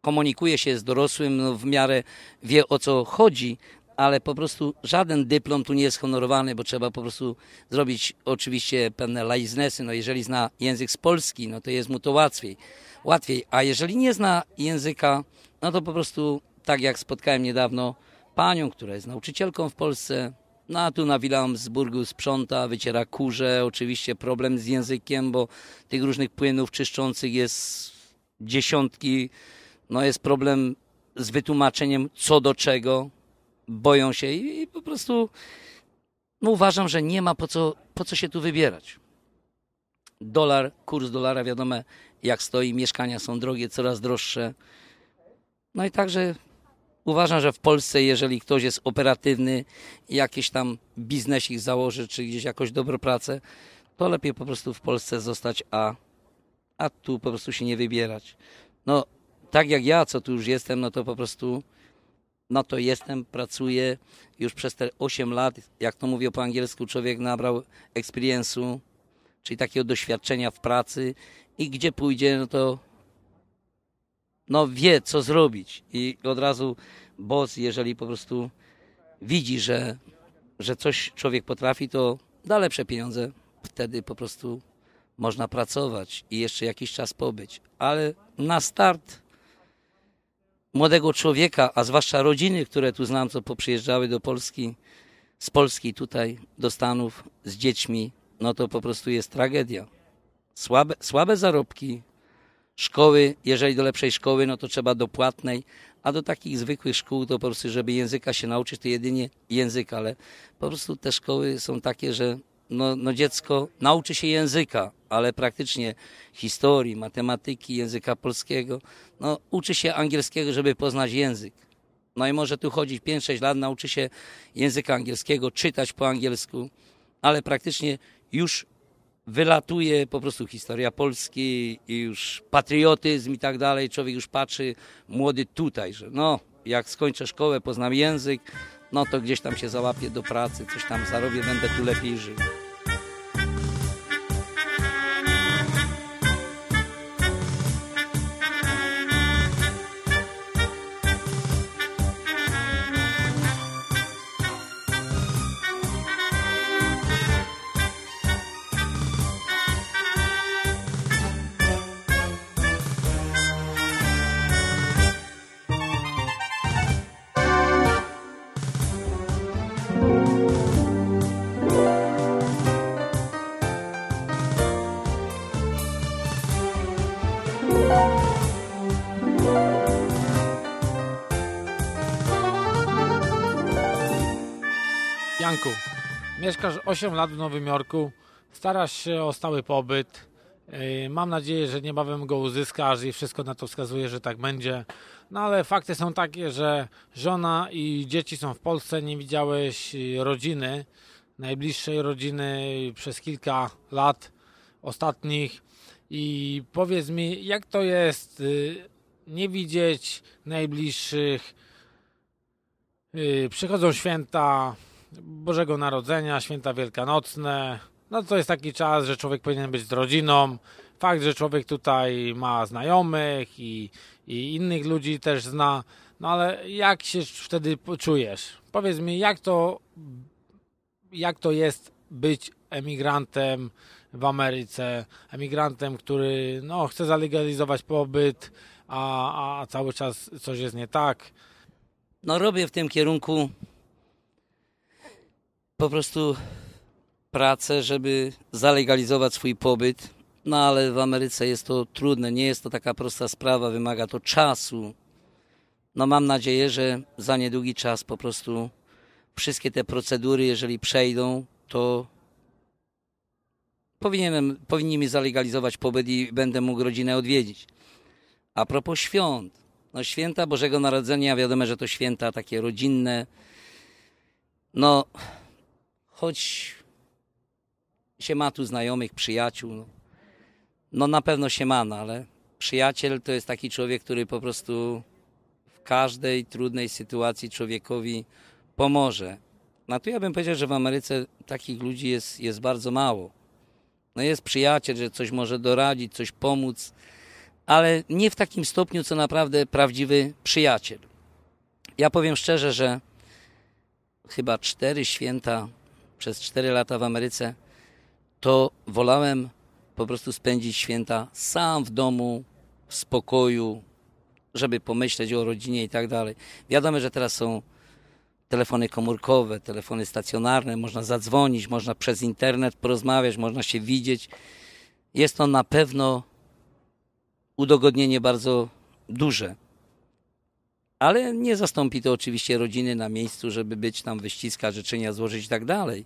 B: Komunikuje się z dorosłym, no w miarę wie o co chodzi, ale po prostu żaden dyplom tu nie jest honorowany, bo trzeba po prostu zrobić oczywiście pewne laiznesy. No jeżeli zna język z Polski, no to jest mu to łatwiej. łatwiej. A jeżeli nie zna języka, no to po prostu tak jak spotkałem niedawno panią, która jest nauczycielką w Polsce, no a tu na Wilhelmsburgu sprząta, wyciera kurze, oczywiście problem z językiem, bo tych różnych płynów czyszczących jest dziesiątki, no jest problem z wytłumaczeniem co do czego, boją się i, i po prostu no uważam, że nie ma po co, po co się tu wybierać. Dolar, kurs dolara wiadomo jak stoi, mieszkania są drogie, coraz droższe. No i także uważam, że w Polsce, jeżeli ktoś jest operatywny, jakiś tam biznesik założy, czy gdzieś jakoś dobrą pracę, to lepiej po prostu w Polsce zostać, a, a tu po prostu się nie wybierać. No, tak jak ja, co tu już jestem, no to po prostu no to jestem, pracuję już przez te 8 lat, jak to mówię po angielsku, człowiek nabrał experience'u, czyli takiego doświadczenia w pracy i gdzie pójdzie, no to no wie, co zrobić. I od razu boss, jeżeli po prostu widzi, że, że coś człowiek potrafi, to da lepsze pieniądze. Wtedy po prostu można pracować i jeszcze jakiś czas pobyć. Ale na start młodego człowieka, a zwłaszcza rodziny, które tu znam, co poprzyjeżdżały do Polski, z Polski tutaj do Stanów z dziećmi, no to po prostu jest tragedia. Słabe, słabe zarobki, szkoły, jeżeli do lepszej szkoły, no to trzeba do płatnej, a do takich zwykłych szkół to po prostu, żeby języka się nauczyć, to jedynie język, ale po prostu te szkoły są takie, że no, no dziecko nauczy się języka, ale praktycznie historii, matematyki, języka polskiego, no uczy się angielskiego, żeby poznać język. No i może tu chodzić 5-6 lat, nauczy się języka angielskiego, czytać po angielsku, ale praktycznie już wylatuje po prostu historia Polski i już patriotyzm i tak dalej. Człowiek już patrzy młody tutaj, że no, jak skończę szkołę, poznam język, no to gdzieś tam się załapię do pracy, coś tam zarobię, będę tu lepiej żył.
A: Janku, mieszkasz 8 lat w Nowym Jorku, starasz się o stały pobyt. Mam nadzieję, że niebawem go uzyskasz i wszystko na to wskazuje, że tak będzie. No ale fakty są takie, że żona i dzieci są w Polsce, nie widziałeś rodziny, najbliższej rodziny przez kilka lat ostatnich. I powiedz mi, jak to jest yy, nie widzieć najbliższych, yy, przychodzą święta, Bożego Narodzenia, święta wielkanocne. No to jest taki czas, że człowiek powinien być z rodziną. Fakt, że człowiek tutaj ma znajomych i, i innych ludzi też zna. No ale jak się wtedy czujesz? Powiedz mi, jak to, jak to jest być emigrantem w Ameryce, emigrantem, który no, chce zalegalizować pobyt, a, a cały czas coś jest nie tak.
B: No robię w tym kierunku po prostu pracę, żeby zalegalizować swój pobyt. No ale w Ameryce jest to trudne, nie jest to taka prosta sprawa, wymaga to czasu. No mam nadzieję, że za niedługi czas po prostu wszystkie te procedury, jeżeli przejdą, to powinienem, powinni mi zalegalizować pobyt i będę mógł rodzinę odwiedzić. A propos świąt, no święta Bożego Narodzenia, wiadomo, że to święta takie rodzinne. No, choć się ma tu znajomych, przyjaciół, no, no na pewno się ma, no, ale przyjaciel to jest taki człowiek, który po prostu w każdej trudnej sytuacji człowiekowi pomoże. No tu ja bym powiedział, że w Ameryce takich ludzi jest, jest bardzo mało. No jest przyjaciel, że coś może doradzić, coś pomóc, ale nie w takim stopniu, co naprawdę prawdziwy przyjaciel. Ja powiem szczerze, że chyba cztery święta przez cztery lata w Ameryce, to wolałem po prostu spędzić święta sam w domu, w spokoju, żeby pomyśleć o rodzinie i tak dalej. Wiadomo, że teraz są telefony komórkowe, telefony stacjonarne, można zadzwonić, można przez internet porozmawiać, można się widzieć. Jest to na pewno udogodnienie bardzo duże. Ale nie zastąpi to oczywiście rodziny na miejscu, żeby być tam, wyściskać życzenia, złożyć i tak dalej.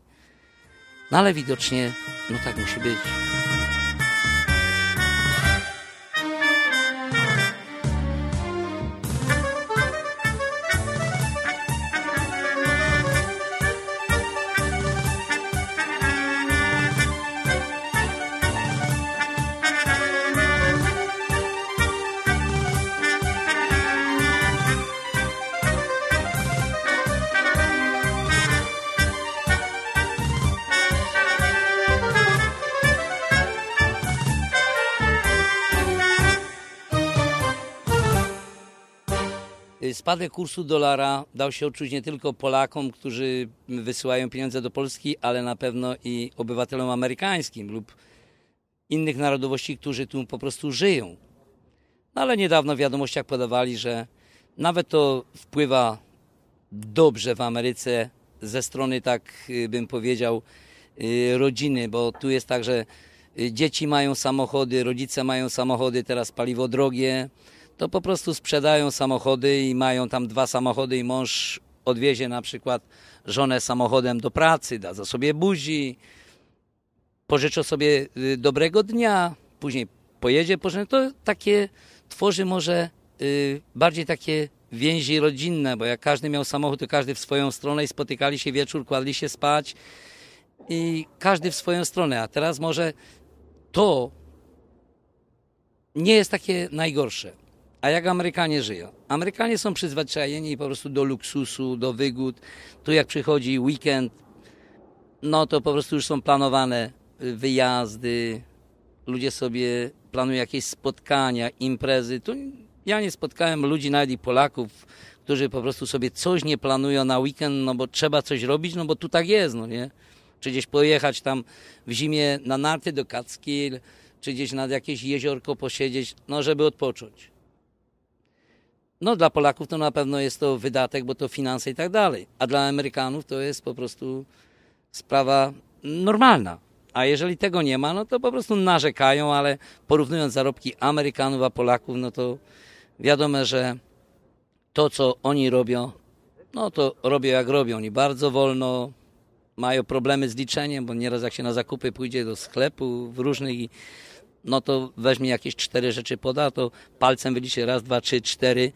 B: No ale widocznie, no tak musi być. Spadek kursu dolara dał się odczuć nie tylko Polakom, którzy wysyłają pieniądze do Polski, ale na pewno i obywatelom amerykańskim lub innych narodowości, którzy tu po prostu żyją. No ale niedawno w wiadomościach podawali, że nawet to wpływa dobrze w Ameryce ze strony, tak y, bym powiedział, y, rodziny, bo tu jest tak, że y, dzieci mają samochody, rodzice mają samochody, teraz paliwo drogie, to po prostu sprzedają samochody i mają tam dwa samochody i mąż odwiezie na przykład żonę samochodem do pracy, da za sobie buzi, pożyczą sobie y, dobrego dnia, później pojedzie, pożyczę. To takie tworzy może y, bardziej takie więzi rodzinne, bo jak każdy miał samochód, to każdy w swoją stronę i spotykali się wieczór, kładli się spać i każdy w swoją stronę. A teraz może to nie jest takie najgorsze. A jak Amerykanie żyją? Amerykanie są przyzwyczajeni po prostu do luksusu, do wygód. Tu jak przychodzi weekend, no to po prostu już są planowane wyjazdy, ludzie sobie planują jakieś spotkania, imprezy. Tu ja nie spotkałem ludzi, nawet i Polaków, którzy po prostu sobie coś nie planują na weekend, no bo trzeba coś robić, no bo tu tak jest, no nie? Czy gdzieś pojechać tam w zimie na narty do Catskill, czy gdzieś nad jakieś jeziorko posiedzieć, no żeby odpocząć. No dla Polaków to na pewno jest to wydatek, bo to finanse i tak dalej. A dla Amerykanów to jest po prostu sprawa normalna. A jeżeli tego nie ma, no to po prostu narzekają, ale porównując zarobki Amerykanów a Polaków, no to wiadomo, że to, co oni robią, no to robią jak robią. Oni bardzo wolno mają problemy z liczeniem, bo nieraz jak się na zakupy pójdzie do sklepu w różnych no to weźmie jakieś cztery rzeczy poda, to palcem wyliczy raz, dwa, trzy, cztery,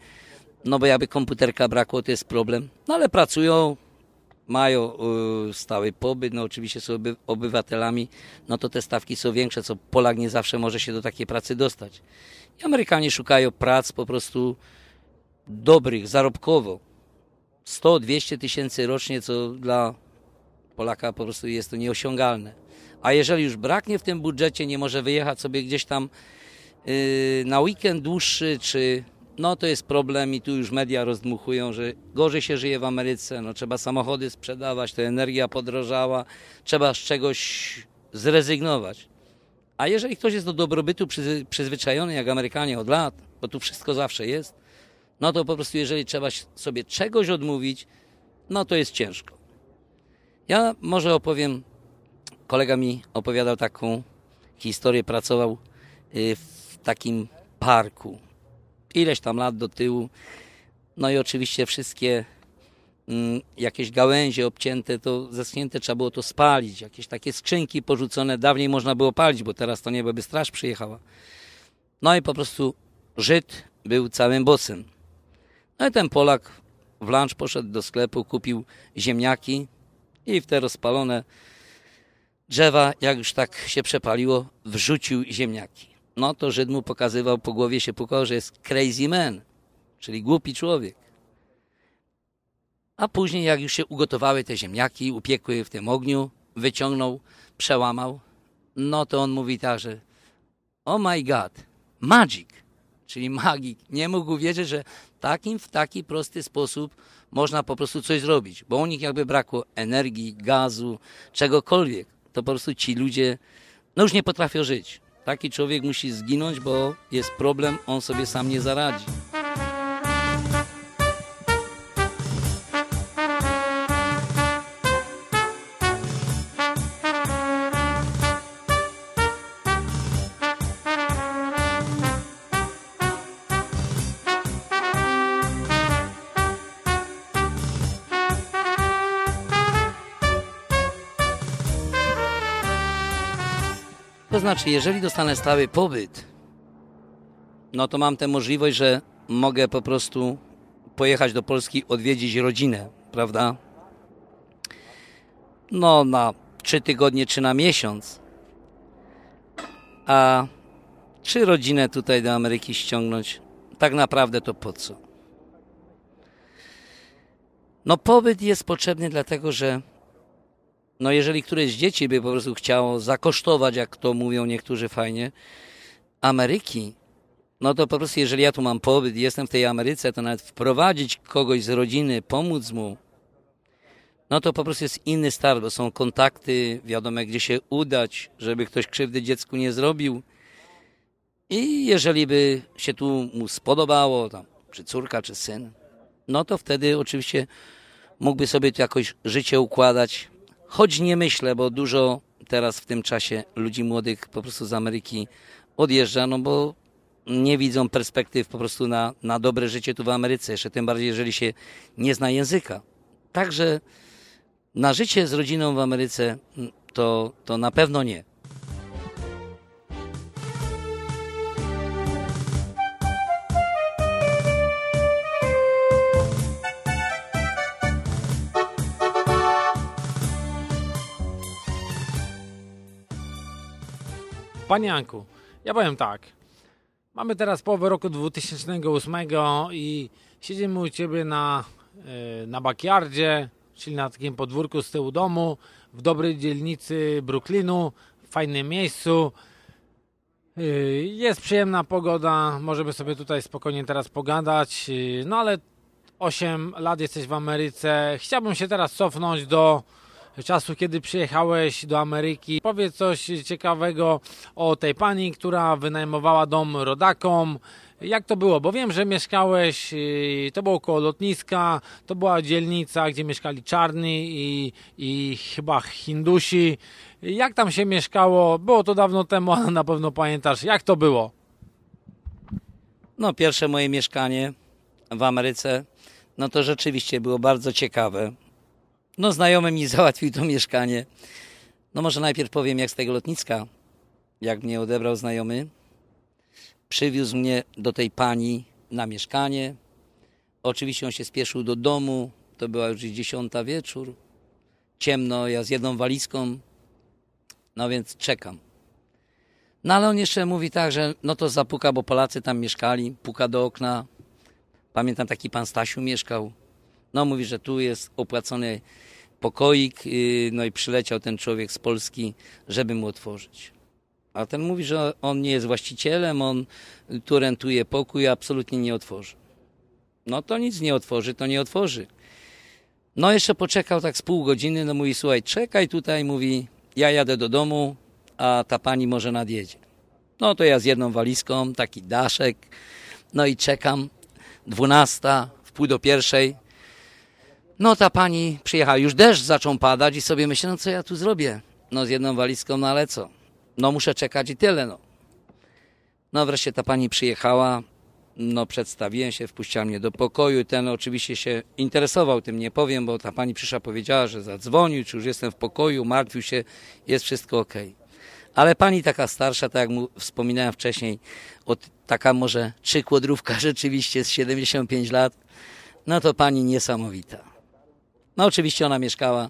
B: no bo jakby komputerka brakło, to jest problem. No ale pracują, mają y, stały pobyt, no oczywiście są oby, obywatelami, no to te stawki są większe, co Polak nie zawsze może się do takiej pracy dostać. I Amerykanie szukają prac po prostu dobrych, zarobkowo. 100-200 tysięcy rocznie, co dla Polaka po prostu jest to nieosiągalne. A jeżeli już braknie w tym budżecie, nie może wyjechać sobie gdzieś tam yy, na weekend dłuższy, czy no to jest problem i tu już media rozdmuchują, że gorzej się żyje w Ameryce, no trzeba samochody sprzedawać, to energia podrożała, trzeba z czegoś zrezygnować. A jeżeli ktoś jest do dobrobytu przyzwyczajony, jak Amerykanie od lat, bo tu wszystko zawsze jest, no to po prostu jeżeli trzeba sobie czegoś odmówić, no to jest ciężko. Ja może opowiem, kolega mi opowiadał taką historię, pracował y, w takim parku, ileś tam lat do tyłu, no i oczywiście wszystkie mm, jakieś gałęzie obcięte, to zeschnięte trzeba było to spalić. Jakieś takie skrzynki porzucone, dawniej można było palić, bo teraz to nie straż przyjechała. No i po prostu Żyd był całym bosem. No i ten Polak w lunch poszedł do sklepu, kupił ziemniaki i w te rozpalone drzewa, jak już tak się przepaliło, wrzucił ziemniaki. No to Żyd mu pokazywał, po głowie się pukał, że jest crazy man, czyli głupi człowiek. A później, jak już się ugotowały te ziemniaki, upiekły w tym ogniu, wyciągnął, przełamał, no to on mówi tak, że oh my god, magic, czyli magik. Nie mógł wierzyć, że takim, w taki prosty sposób można po prostu coś zrobić, bo u nich jakby brakło energii, gazu, czegokolwiek. To po prostu ci ludzie, no już nie potrafią żyć. Taki człowiek musi zginąć, bo jest problem, on sobie sam nie zaradzi. Znaczy, jeżeli dostanę stały pobyt, no to mam tę możliwość, że mogę po prostu pojechać do Polski, odwiedzić rodzinę, prawda? No, na trzy tygodnie czy na miesiąc. A czy rodzinę tutaj do Ameryki ściągnąć? Tak naprawdę to po co? No, pobyt jest potrzebny dlatego, że no jeżeli któreś z dzieci by po prostu chciało zakosztować, jak to mówią niektórzy fajnie, Ameryki, no to po prostu jeżeli ja tu mam pobyt jestem w tej Ameryce, to nawet wprowadzić kogoś z rodziny, pomóc mu, no to po prostu jest inny start, bo są kontakty, wiadomo gdzie się udać, żeby ktoś krzywdy dziecku nie zrobił. I jeżeli by się tu mu spodobało, tam, czy córka, czy syn, no to wtedy oczywiście mógłby sobie tu jakoś życie układać, Choć nie myślę, bo dużo teraz w tym czasie ludzi młodych po prostu z Ameryki odjeżdża, no bo nie widzą perspektyw po prostu na, na dobre życie tu w Ameryce, jeszcze tym bardziej, jeżeli się nie zna języka. Także na życie z rodziną w Ameryce to, to na pewno nie.
A: Panie Janku, ja powiem tak. Mamy teraz połowę roku 2008 i siedzimy u Ciebie na, e, na backyardzie, czyli na takim podwórku z tyłu domu, w dobrej dzielnicy Brooklynu, w fajnym miejscu. E, Jest przyjemna pogoda, możemy sobie tutaj spokojnie teraz pogadać, e, no ale 8 lat jesteś w Ameryce. Chciałbym się teraz cofnąć do czasu, kiedy przyjechałeś do Ameryki. Powiedz coś ciekawego o tej pani, która wynajmowała dom rodakom. Jak to było? Bo wiem, że mieszkałeś, yy, to było koło lotniska, to była dzielnica, gdzie mieszkali czarni i, i chyba Hindusi. Jak tam się mieszkało? Było to dawno temu, ale na pewno pamiętasz. Jak to było?
B: No, pierwsze moje mieszkanie w Ameryce, no to rzeczywiście było bardzo ciekawe. No, znajomy mi załatwił to mieszkanie. No, może najpierw powiem, jak z tego lotniska, jak mnie odebrał znajomy. Przywiózł mnie do tej pani na mieszkanie. Oczywiście on się spieszył do domu. To była już dziesiąta wieczór. Ciemno, ja z jedną walizką. No więc czekam. No ale on jeszcze mówi tak, że no to zapuka, bo Polacy tam mieszkali. Puka do okna. Pamiętam, taki pan Stasiu mieszkał. No mówi, że tu jest opłacony pokoik, yy, no i przyleciał ten człowiek z Polski, żeby mu otworzyć. A ten mówi, że on nie jest właścicielem, on tu rentuje pokój, absolutnie nie otworzy. No to nic nie otworzy, to nie otworzy. No jeszcze poczekał tak z pół godziny, no mówi, słuchaj, czekaj tutaj, mówi, ja jadę do domu, a ta pani może nadjedzie. No to ja z jedną walizką, taki daszek, No i czekam, dwunasta, w pół do pierwszej. No ta pani przyjechała, już deszcz zaczął padać i sobie myślę, no co ja tu zrobię? No z jedną walizką, no ale co? No muszę czekać i tyle, no. No wreszcie ta pani przyjechała, no przedstawiłem się, wpuściła mnie do pokoju. Ten oczywiście się interesował tym, nie powiem, bo ta pani przyszła, powiedziała, że zadzwonił, czy już jestem w pokoju, martwił się, jest wszystko ok. Ale pani taka starsza, tak jak mu wspominałem wcześniej, od, taka może trzykłodrówka rzeczywiście z 75 lat, no to pani niesamowita. No oczywiście ona mieszkała,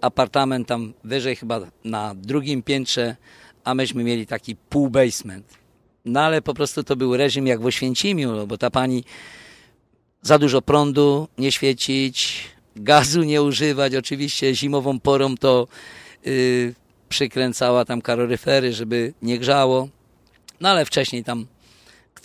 B: apartament tam wyżej chyba na drugim piętrze, a myśmy mieli taki pół basement. No ale po prostu to był reżim jak w Oświęcimiu, no, bo ta pani za dużo prądu nie świecić, gazu nie używać, oczywiście zimową porą to yy, przykręcała tam kaloryfery, żeby nie grzało. No ale wcześniej tam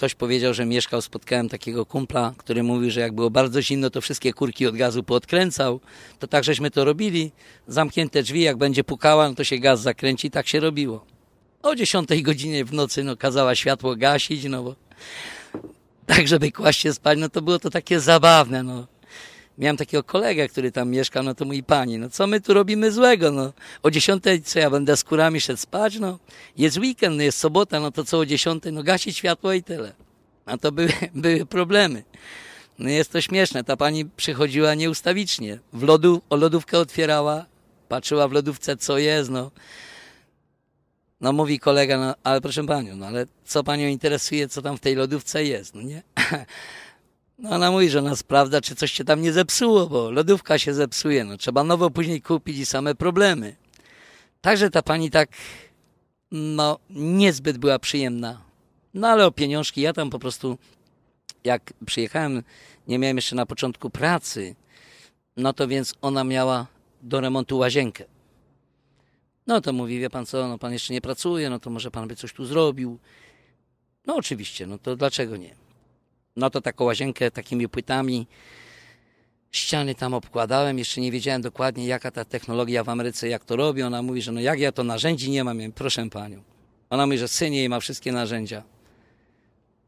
B: ktoś powiedział, że mieszkał, spotkałem takiego kumpla, który mówił, że jak było bardzo zimno, to wszystkie kurki od gazu poodkręcał. To tak żeśmy to robili. Zamknięte drzwi, jak będzie pukała, no to się gaz zakręci, tak się robiło. O 10 godzinie w nocy no, kazała światło gasić, no bo tak, żeby kłaść się spać, no to było to takie zabawne, no. Miałem takiego kolegę, który tam mieszka, no to mój pani, no co my tu robimy złego, no. O 10 co ja będę z kurami szedł spać, no. Jest weekend, no jest sobota, no to co o 10, no gasić światło i tyle. A to były, były problemy. No jest to śmieszne, ta pani przychodziła nieustawicznie. W lodu, o lodówkę otwierała, patrzyła w lodówce co jest, no. No mówi kolega, no ale proszę panią, no ale co panią interesuje, co tam w tej lodówce jest, no nie? No ona mówi, że ona sprawdza, czy coś się tam nie zepsuło, bo lodówka się zepsuje, no trzeba nowo później kupić i same problemy. Także ta pani tak, no niezbyt była przyjemna. No ale o pieniążki, ja tam po prostu, jak przyjechałem, nie miałem jeszcze na początku pracy, no to więc ona miała do remontu łazienkę. No to mówi, wie pan co, no pan jeszcze nie pracuje, no to może pan by coś tu zrobił. No oczywiście, no to dlaczego nie? No to taką łazienkę takimi płytami, ściany tam obkładałem, jeszcze nie wiedziałem dokładnie jaka ta technologia w Ameryce, jak to robi. Ona mówi, że no jak ja to narzędzi nie mam, ja mówię, proszę panią. Ona mówi, że syn jej ma wszystkie narzędzia.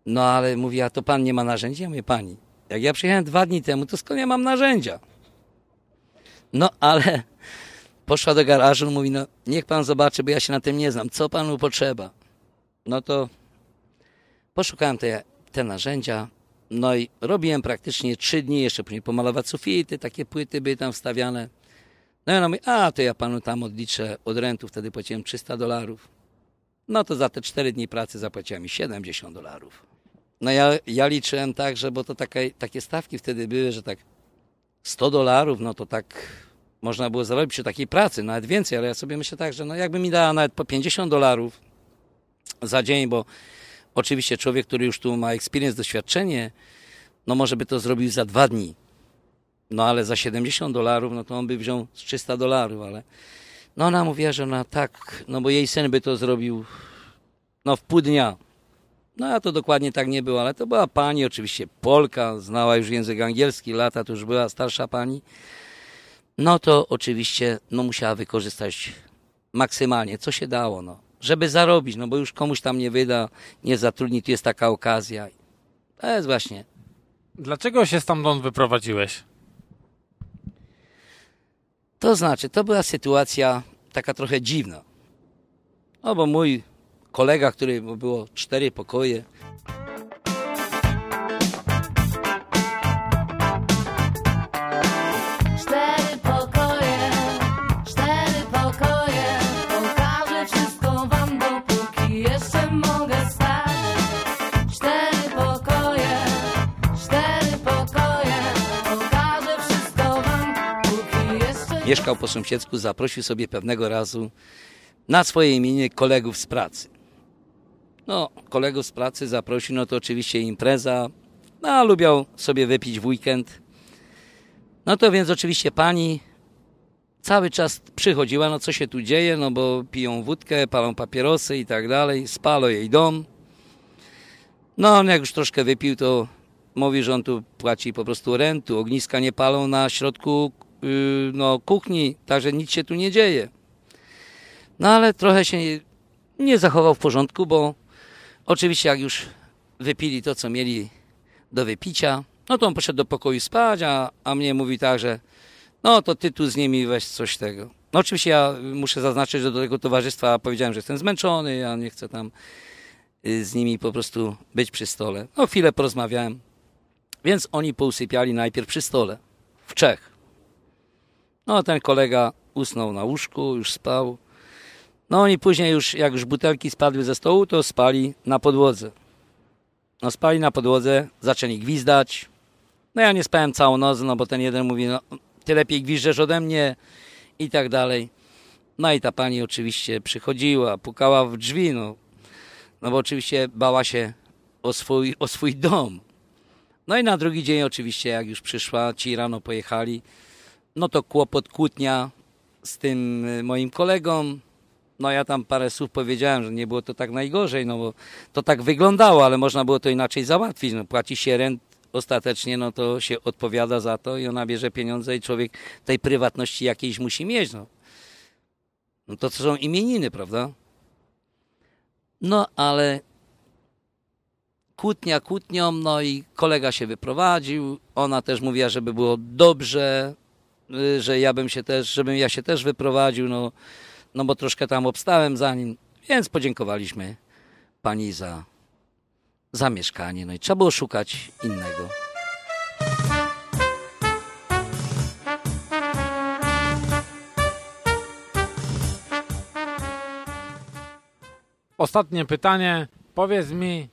B: No ale mówi, a to pan nie ma narzędzi? Ja mówię, pani, jak ja przyjechałem dwa dni temu, to skąd ja mam narzędzia? No ale poszła do garażu, mówi, no niech pan zobaczy, bo ja się na tym nie znam, co panu potrzeba. No to poszukałem te, te narzędzia, no i robiłem praktycznie trzy dni, jeszcze później pomalować sufity, takie płyty były tam wstawiane. No i ona mówi, a to ja panu tam odliczę od rentu, wtedy płaciłem 300 dolarów. No to za te cztery dni pracy zapłaciła mi 70 dolarów. No ja, ja liczyłem tak, że bo to takie, takie stawki wtedy były, że tak 100 dolarów, no to tak można było zarobić przy takiej pracy, nawet więcej, ale ja sobie myślę tak, że no jakby mi dała nawet po 50 dolarów za dzień, bo oczywiście człowiek, który już tu ma experience, doświadczenie, no może by to zrobił za dwa dni. No ale za 70 dolarów, no to on by wziął z 300 dolarów, ale no ona mówiła, że ona tak, no bo jej syn by to zrobił no w pół dnia. No a to dokładnie tak nie było, ale to była pani, oczywiście Polka, znała już język angielski, lata to już była starsza pani. No to oczywiście no musiała wykorzystać maksymalnie, co się dało, no. Żeby zarobić, no bo już komuś tam nie wyda, nie zatrudni, tu jest taka okazja. To jest właśnie
A: Dlaczego się stamtąd wyprowadziłeś?
B: To znaczy, to była sytuacja taka trochę dziwna. No bo mój kolega, który było cztery pokoje, mieszkał po sąsiedzku, zaprosił sobie pewnego razu na swoje imienie kolegów z pracy. No, kolegów z pracy zaprosił, no to oczywiście impreza, no, a lubiał sobie wypić w weekend. No to więc oczywiście pani cały czas przychodziła, no co się tu dzieje, no bo piją wódkę, palą papierosy i tak dalej, spalo jej dom. No, on jak już troszkę wypił, to mówi, że on tu płaci po prostu rentu, ogniska nie palą na środku no, kuchni, także nic się tu nie dzieje. No ale trochę się nie zachował w porządku, bo oczywiście jak już wypili to, co mieli do wypicia. No to on poszedł do pokoju spać, a, a mnie mówi tak, że no to ty tu z nimi weź coś tego. No oczywiście ja muszę zaznaczyć, że do tego towarzystwa powiedziałem, że jestem zmęczony, ja nie chcę tam y, z nimi po prostu być przy stole. No chwilę porozmawiałem. Więc oni pousypiali najpierw przy stole, w Czech. No ten kolega usnął na łóżku, już spał. No oni później już, jak już butelki spadły ze stołu, to spali na podłodze. No spali na podłodze, zaczęli gwizdać. No ja nie spałem całą noc, no bo ten jeden mówi, no ty lepiej gwizdżesz ode mnie i tak dalej. No i ta pani oczywiście przychodziła, pukała w drzwi, no, no bo oczywiście bała się o swój, o swój dom. No i na drugi dzień oczywiście, jak już przyszła, ci rano pojechali, no to kłopot, kłótnia z tym y, moim kolegą. No ja tam parę słów powiedziałem, że nie było to tak najgorzej, no bo to tak wyglądało, ale można było to inaczej załatwić. No, płaci się rent, ostatecznie no to się odpowiada za to i ona bierze pieniądze i człowiek tej prywatności jakiejś musi mieć. No, no to są imieniny, prawda? No ale kłótnia kłótnią, no i kolega się wyprowadził, ona też mówiła, żeby było dobrze, że ja bym się też, żebym ja się też wyprowadził, no, no bo troszkę tam obstałem za nim, więc podziękowaliśmy pani za, za mieszkanie, no i trzeba było szukać innego.
A: Ostatnie pytanie. Powiedz mi,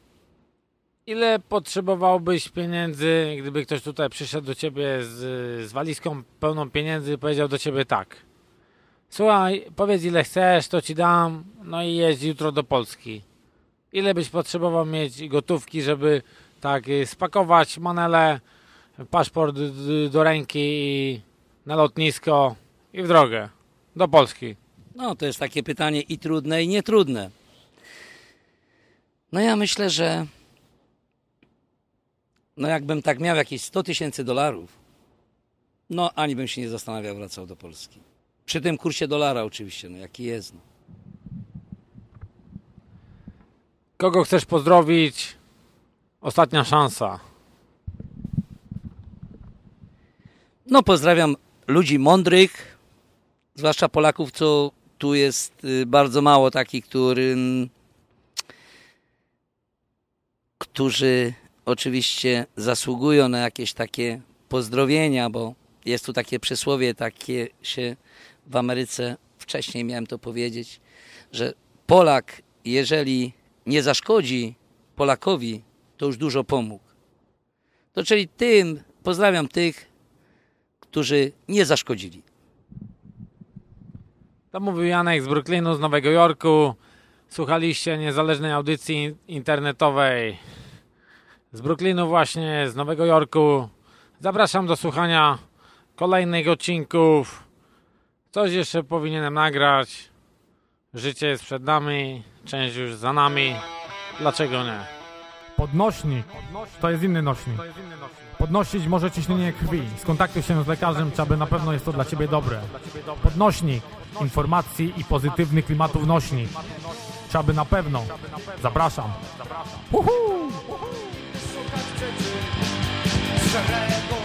A: ile potrzebowałbyś pieniędzy, gdyby ktoś tutaj przyszedł do ciebie z, z walizką pełną pieniędzy i powiedział do ciebie tak. Słuchaj, powiedz ile chcesz, to ci dam, no i jedź jutro do Polski. Ile byś potrzebował mieć gotówki, żeby tak y, spakować manele, paszport do ręki i na lotnisko i w drogę do Polski?
B: No, to jest takie pytanie i trudne, i nietrudne. No ja myślę, że no jakbym tak miał jakieś 100 tysięcy dolarów, no ani bym się nie zastanawiał, wracał do Polski. Przy tym kursie dolara oczywiście, no jaki jest. No.
A: Kogo chcesz pozdrowić? Ostatnia szansa.
B: No pozdrawiam ludzi mądrych, zwłaszcza Polaków, co tu jest y, bardzo mało takich, którym, którzy oczywiście zasługują na jakieś takie pozdrowienia, bo jest tu takie przysłowie, takie się w Ameryce, wcześniej miałem to powiedzieć, że Polak, jeżeli nie zaszkodzi Polakowi, to już dużo pomógł. To czyli tym, pozdrawiam tych, którzy nie zaszkodzili.
A: To mówił Janek z Brooklynu, z Nowego Jorku. Słuchaliście niezależnej audycji internetowej z Brooklynu właśnie, z Nowego Jorku. Zapraszam do słuchania kolejnych odcinków. Coś jeszcze powinienem nagrać. Życie jest przed nami, część już za nami. Dlaczego nie?
D: Podnośnik. To jest inny nośnik. Podnosić może ciśnienie krwi. Skontaktuj się z lekarzem, czy aby na pewno jest to dla Ciebie dobre. Podnośnik. Informacji i pozytywnych klimatów nośnik. Czy aby na pewno. Zapraszam. Uhu!
E: Je rêve